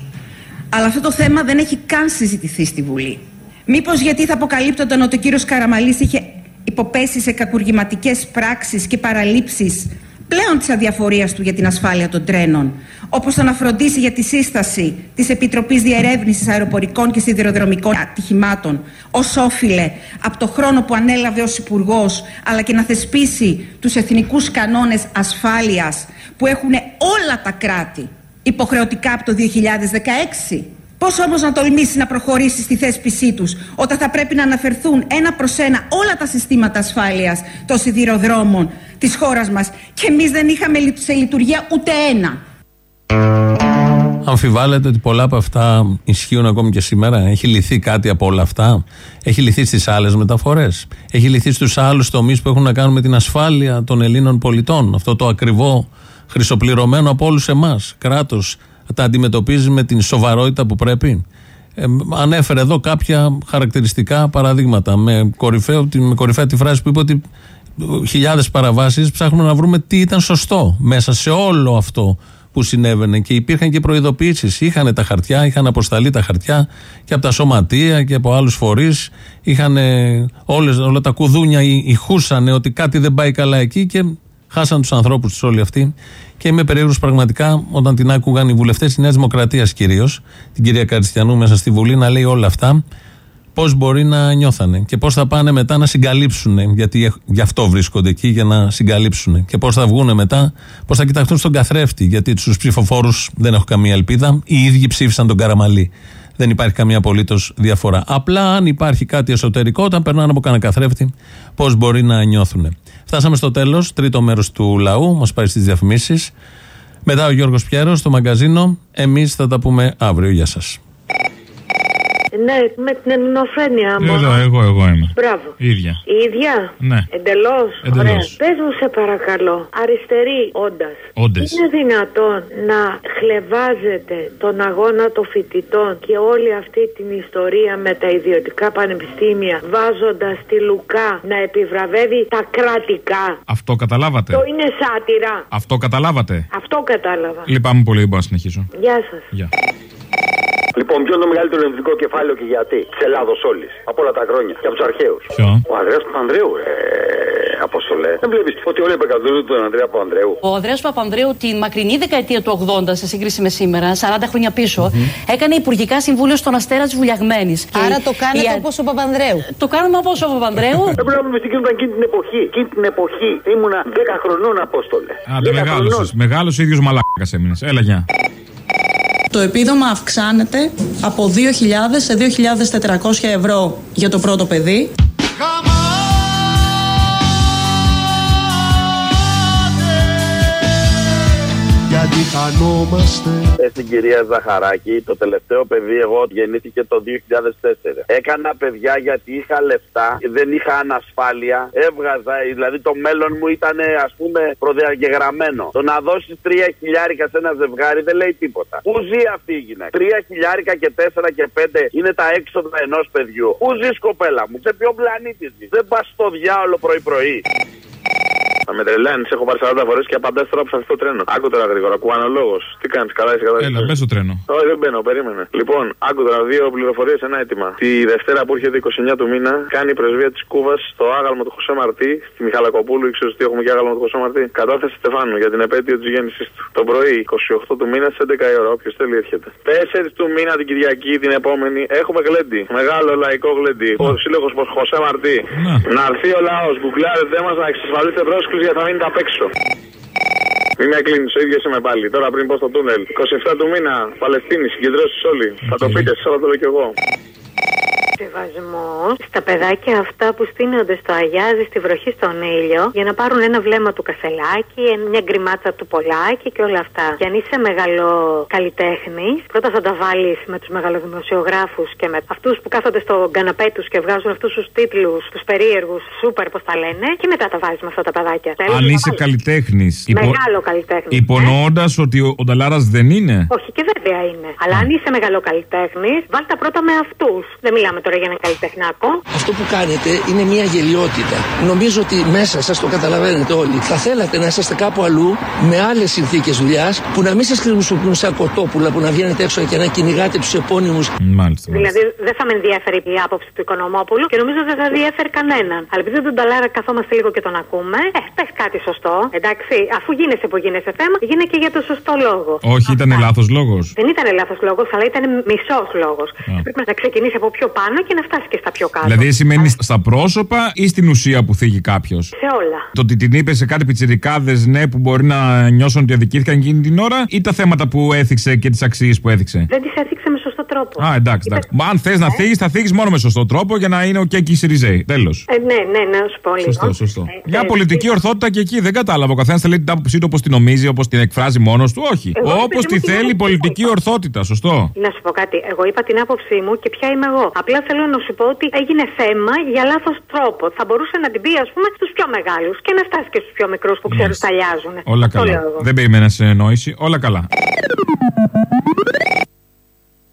αλλά αυτό το θέμα δεν έχει καν συζητηθεί στη Βουλή. Μήπως γιατί θα αποκαλύπτονταν ότι ο κύριος Καραμαλής είχε υποπέσει σε κακουργηματικές πράξεις και παραλήψεις πλέον της αδιαφορίας του για την ασφάλεια των τρένων, όπως το να φροντίσει για τη σύσταση της Επιτροπής Διερεύνησης Αεροπορικών και Σιδηροδρομικών Ατυχημάτων, ως όφιλε από το χρόνο που ανέλαβε ως Υπουργός, αλλά και να θεσπίσει τους εθνικούς κανόνες ασφάλειας που έχουν όλα τα κράτη υποχρεωτικά από το 2016. Πώς όμως να τολμήσει να προχωρήσει στη θέσπισή τους όταν θα πρέπει να αναφερθούν ένα προς ένα όλα τα συστήματα ασφάλειας των σιδηροδρόμων της χώρας μας και εμείς δεν είχαμε σε λειτουργία ούτε ένα. Αμφιβάλλετε ότι πολλά από αυτά ισχύουν ακόμη και σήμερα. Έχει λυθεί κάτι από όλα αυτά; Έχει λυθεί στις άλλες μεταφορές; Έχει λυθεί στους άλλους τομείς που έχουν να κάνουν με την ασφάλεια των Ελλήνων πολιτών; Αυτό το ακριβό χρυσοπληρωμένο από όλους εμάς κράτος τα αντιμετωπίζει με την σοβαρότητα που πρέπει. Ε, ανέφερε εδώ κάποια χαρακτηριστικά παραδείγματα. Με, κορυφαίο, με κορυφαία τη φράση που είπε ότι χιλιάδες παραβάσεις ψάχνουμε να βρούμε τι ήταν σωστό μέσα σε όλο αυτό που συνέβαινε και υπήρχαν και προειδοποιήσεις είχαν τα χαρτιά, είχαν αποσταλεί τα χαρτιά και από τα σωματεία και από άλλους φορείς είχαν όλες, όλα τα κουδούνια ηχούσαν ότι κάτι δεν πάει καλά εκεί και Χάσαν τους ανθρώπους τους όλοι αυτοί. Και είμαι περίεργος πραγματικά όταν την άκουγαν οι βουλευτές της Νέας Δημοκρατίας κυρίως, την κυρία Καριστιανού μέσα στη Βουλή, να λέει όλα αυτά. πώς μπορεί να νιώθανε και πώς θα πάνε μετά να συγκαλύψουν. Γιατί έχ- γι' αυτό βρίσκονται εκεί, για να συγκαλύψουν. Και πώς θα βγουν μετά, πώς θα κοιταχτούν στον καθρέφτη. Γιατί τους ψηφοφόρους δεν έχω καμία ελπίδα. Οι ίδιοι ψήφισαν τον Καραμαλή. Δεν υπάρχει καμία απολύτως διαφορά. Απλά αν υπάρχει κάτι εσωτερικό, όταν περνάνε από κανένα καθρέφτη, πώς μπορεί να νιώθουν. Φτάσαμε στο τέλος, τρίτο μέρος του λαού, μας πάει στις διαφημίσεις. Μετά ο Γιώργος Πιέρος στο μαγκαζίνο. Εμείς θα τα πούμε αύριο. Γεια σας. Ναι, με την ελληνοφρένεια μου. Εδώ, εγώ, εγώ είμαι. Μπράβο. Η ίδια. Η ίδια; Ναι. Εντελώς. Εντελώς. Πες μου, σε παρακαλώ, αριστερή όντας. Όντες. Είναι δυνατόν να χλεβάζετε τον αγώνα των φοιτητών και όλη αυτή την ιστορία με τα ιδιωτικά πανεπιστήμια βάζοντας τη Λουκά να επιβραβεύει τα κρατικά; Αυτό καταλάβατε; Το είναι σάτυρα. Αυτό καταλάβατε; Αυτό κατάλαβα. Λυπάμαι πολύ, δεν μπορώ να συνεχίσω. Γεια σας. Γεια. Λοιπόν, ποιο είναι το μεγαλύτερο ελληνικό κεφάλαιο και γιατί; Της Ελλάδος όλης. Από όλα τα χρόνια και από τους αρχαίους. Ποιο; Ο Ανδρέας Παπανδρέου, ε, Αποστολέ. Δεν βλέπεις ότι όλοι επεκαθούν τον Ανδρέα Παπανδρέου. Ο Ανδρέας Παπανδρέου την μακρινή δεκαετία του 80 σε σύγκριση με σήμερα, 40 χρόνια πίσω, έκανε υπουργικά συμβούλιο στον Αστέρας τη Βουλιαγμένη. Άρα το κάνατε όπως ο Παπανδρέου. Το κάναμε όπως ο Παπανδρέου. Δεν πρέπει να πούμε στην εκείνη εκείνη την εποχή. Εκείνη την εποχή ήμουνα 10 χρονών Απόστολε. Άντε, 10 μεγάλο. χρονών. Μεγάλο ίδιος μαλάκας έμεινες. Έλα, γεια. Το επίδομα αυξάνεται από 2.000 σε 2.400 ευρώ για το πρώτο παιδί. Χανόμαστε Ε, στην κυρία Ζαχαράκη, το τελευταίο παιδί εγώ γεννήθηκε το 2004. Έκανα παιδιά γιατί είχα λεφτά, δεν είχα ανασφάλεια. Έβγαζα, δηλαδή το μέλλον μου ήταν ας πούμε προδιαγεγραμμένο. Το να δώσεις τρία χιλιάρικα σε ένα ζευγάρι δεν λέει τίποτα. Πού ζει αυτή η γυναίκα; Τρία χιλιάρικα και τέσσερα και πέντε είναι τα έξοδα ενός παιδιού. Πού ζει κοπέλα μου, σε ποιο πλανήτη ζει; Δεν πας στο διάολο πρωί-πρωί. Θα με τρελάνεις, έχω πάρει 40 φορές και απαντάς τώρα που σε αυτό το τρένο. Άκου τώρα γρήγορα, κουανολόγο. Τι κάνεις, καλά, είσαι καλά. Έλα, μπες στο τρένο. Όχι, δεν μπαίνω, περίμενε. Λοιπόν, άκου τώρα δύο πληροφορίες, ένα αίτημα. Τη Δευτέρα που έρχεται 29 του μήνα, κάνει η πρεσβεία της Κούβας στο άγαλμα του Χωσέ Μαρτί, στη Μιχαλακοπούλου, ήξερε ότι έχουμε και άγαλμα του Χωσέ Μαρτί. Κατάθεση Στεφάνου για την επέτειο της γέννηση του. Το πρωί, 28 του μήνα, στι 11 η ώρα, όποιος θέλει έρχεται. 4 του μήνα την Κυριακή, την επόμενη, έχουμε γλέντι. Μεγάλο λαϊκό γλέντι. Ο σύλλογος Χωσέ Μαρτί. Να έρθει ο λαός, γκουγκλάρετε μας να εξασφαλίσετε πρόσκληση για θα μείνετε απ' έξω. Μην με κλείνεις, ο ίδιος είμαι πάλι. Τώρα πριν πω στο τούνελ. 27 του μήνα, Παλαιστίνη, συγκεντρώσεις όλοι. Θα το πείτε, σας το λέω κι εγώ. Σεβασμό στα παιδάκια αυτά που στείνονται στο Αγιάζι στη βροχή στον ήλιο για να πάρουν ένα βλέμμα του κασελάκι, μια γκριμάτσα του πολλάκι και όλα αυτά. Και αν είσαι μεγάλο καλλιτέχνη, πρώτα θα τα βάλεις με τους μεγαλοδημοσιογράφους και με αυτούς που κάθονται στο καναπέ τους και βγάζουν αυτούς τους τίτλους, τους περίεργους, σούπερ πώς τα λένε, και μετά τα βάζεις με αυτά τα παιδάκια. Θέλεις Αν να είσαι βάλεις. καλλιτέχνης. Μεγάλο καλλιτέχνης. Υπονοώντας ότι ο, ο Νταλάρας δεν είναι; Όχι και βέβαια είναι. Αλλά αν είσαι μεγάλο καλλιτέχνη, βάλ τα πρώτα με αυτούς. Δεν μιλάμε τώρα για ένα καλλιτεχνάκο. Αυτό που κάνετε είναι μια γελιότητα. Νομίζω ότι μέσα σας το καταλαβαίνετε όλοι. Θα θέλατε να είσαστε κάπου αλλού με άλλες συνθήκες δουλειάς που να μην σας χρησιμοποιούν σαν κοτόπουλα που να βγαίνετε έξω και να κυνηγάτε τους επώνυμους. Μάλιστα. Δηλαδή δεν θα με ενδιαφέρει η άποψη του Οικονομόπουλου και νομίζω δεν θα ενδιαφέρει κανέναν. Αλλά επειδή τον Ταλάρα καθόμαστε λίγο και τον ακούμε, ε, πες κάτι σωστό. Εντάξει, αφού γίνεσαι που γίνεσαι θέμα, γίνε και για το σωστό λόγο. Όχι, ήταν λάθος λόγος. Δεν ήταν λάθος λόγος, αλλά ήταν μισός λόγος. Πρέπει να ξεκινήσει από πιο πάνω και να φτάσει και στα πιο κάτω. Δηλαδή, σημαίνει στα πρόσωπα ή στην ουσία που θίγει κάποιος; Σε όλα. Το ότι την είπες σε κάτι πιτσιρικάδες, ναι, που μπορεί να νιώσουν ότι αδικήθηκαν εκείνη την ώρα, ή τα θέματα που έθιξε και τις αξίες που έθιξε; Δεν τη έθιξε με σωστό τρόπο. Α, εντάξει, εντάξει. Μα αν θες να θίγει, θα θίγει μόνο με σωστό τρόπο για να είναι ο και οι Σιριζέοι. Τέλος. Ε, ναι, ναι, ναι, να σου πω λίγο. Σωστό, σωστό. Ε, Μια ε, πολιτική ορθότητα και εκεί δεν κατάλαβα. Ο καθένας θέλει την άποψή του όπως την νομίζει, όπως την εκφράζει μόνος του. Όχι. Εγώ, Όπως παιδί τη μου, την θέλει η άποψή πολιτική ορθότητα. Σωστό. Να σου πω κάτι. Εγώ είπα την άποψή μου και ποια είμαι εγώ. Απλά θέλω να σου πω ότι έγινε θέμα για λάθος τρόπο. Θα μπορούσε να την πει, ας πούμε, στους πιο μεγάλους και να φτάσει και στους πιο μικρούς που ξέρουν τα λιάζουν. Όλα Αυτό λέω καλά. εγώ. Δεν περιμένα συνεννόηση. Όλα καλά.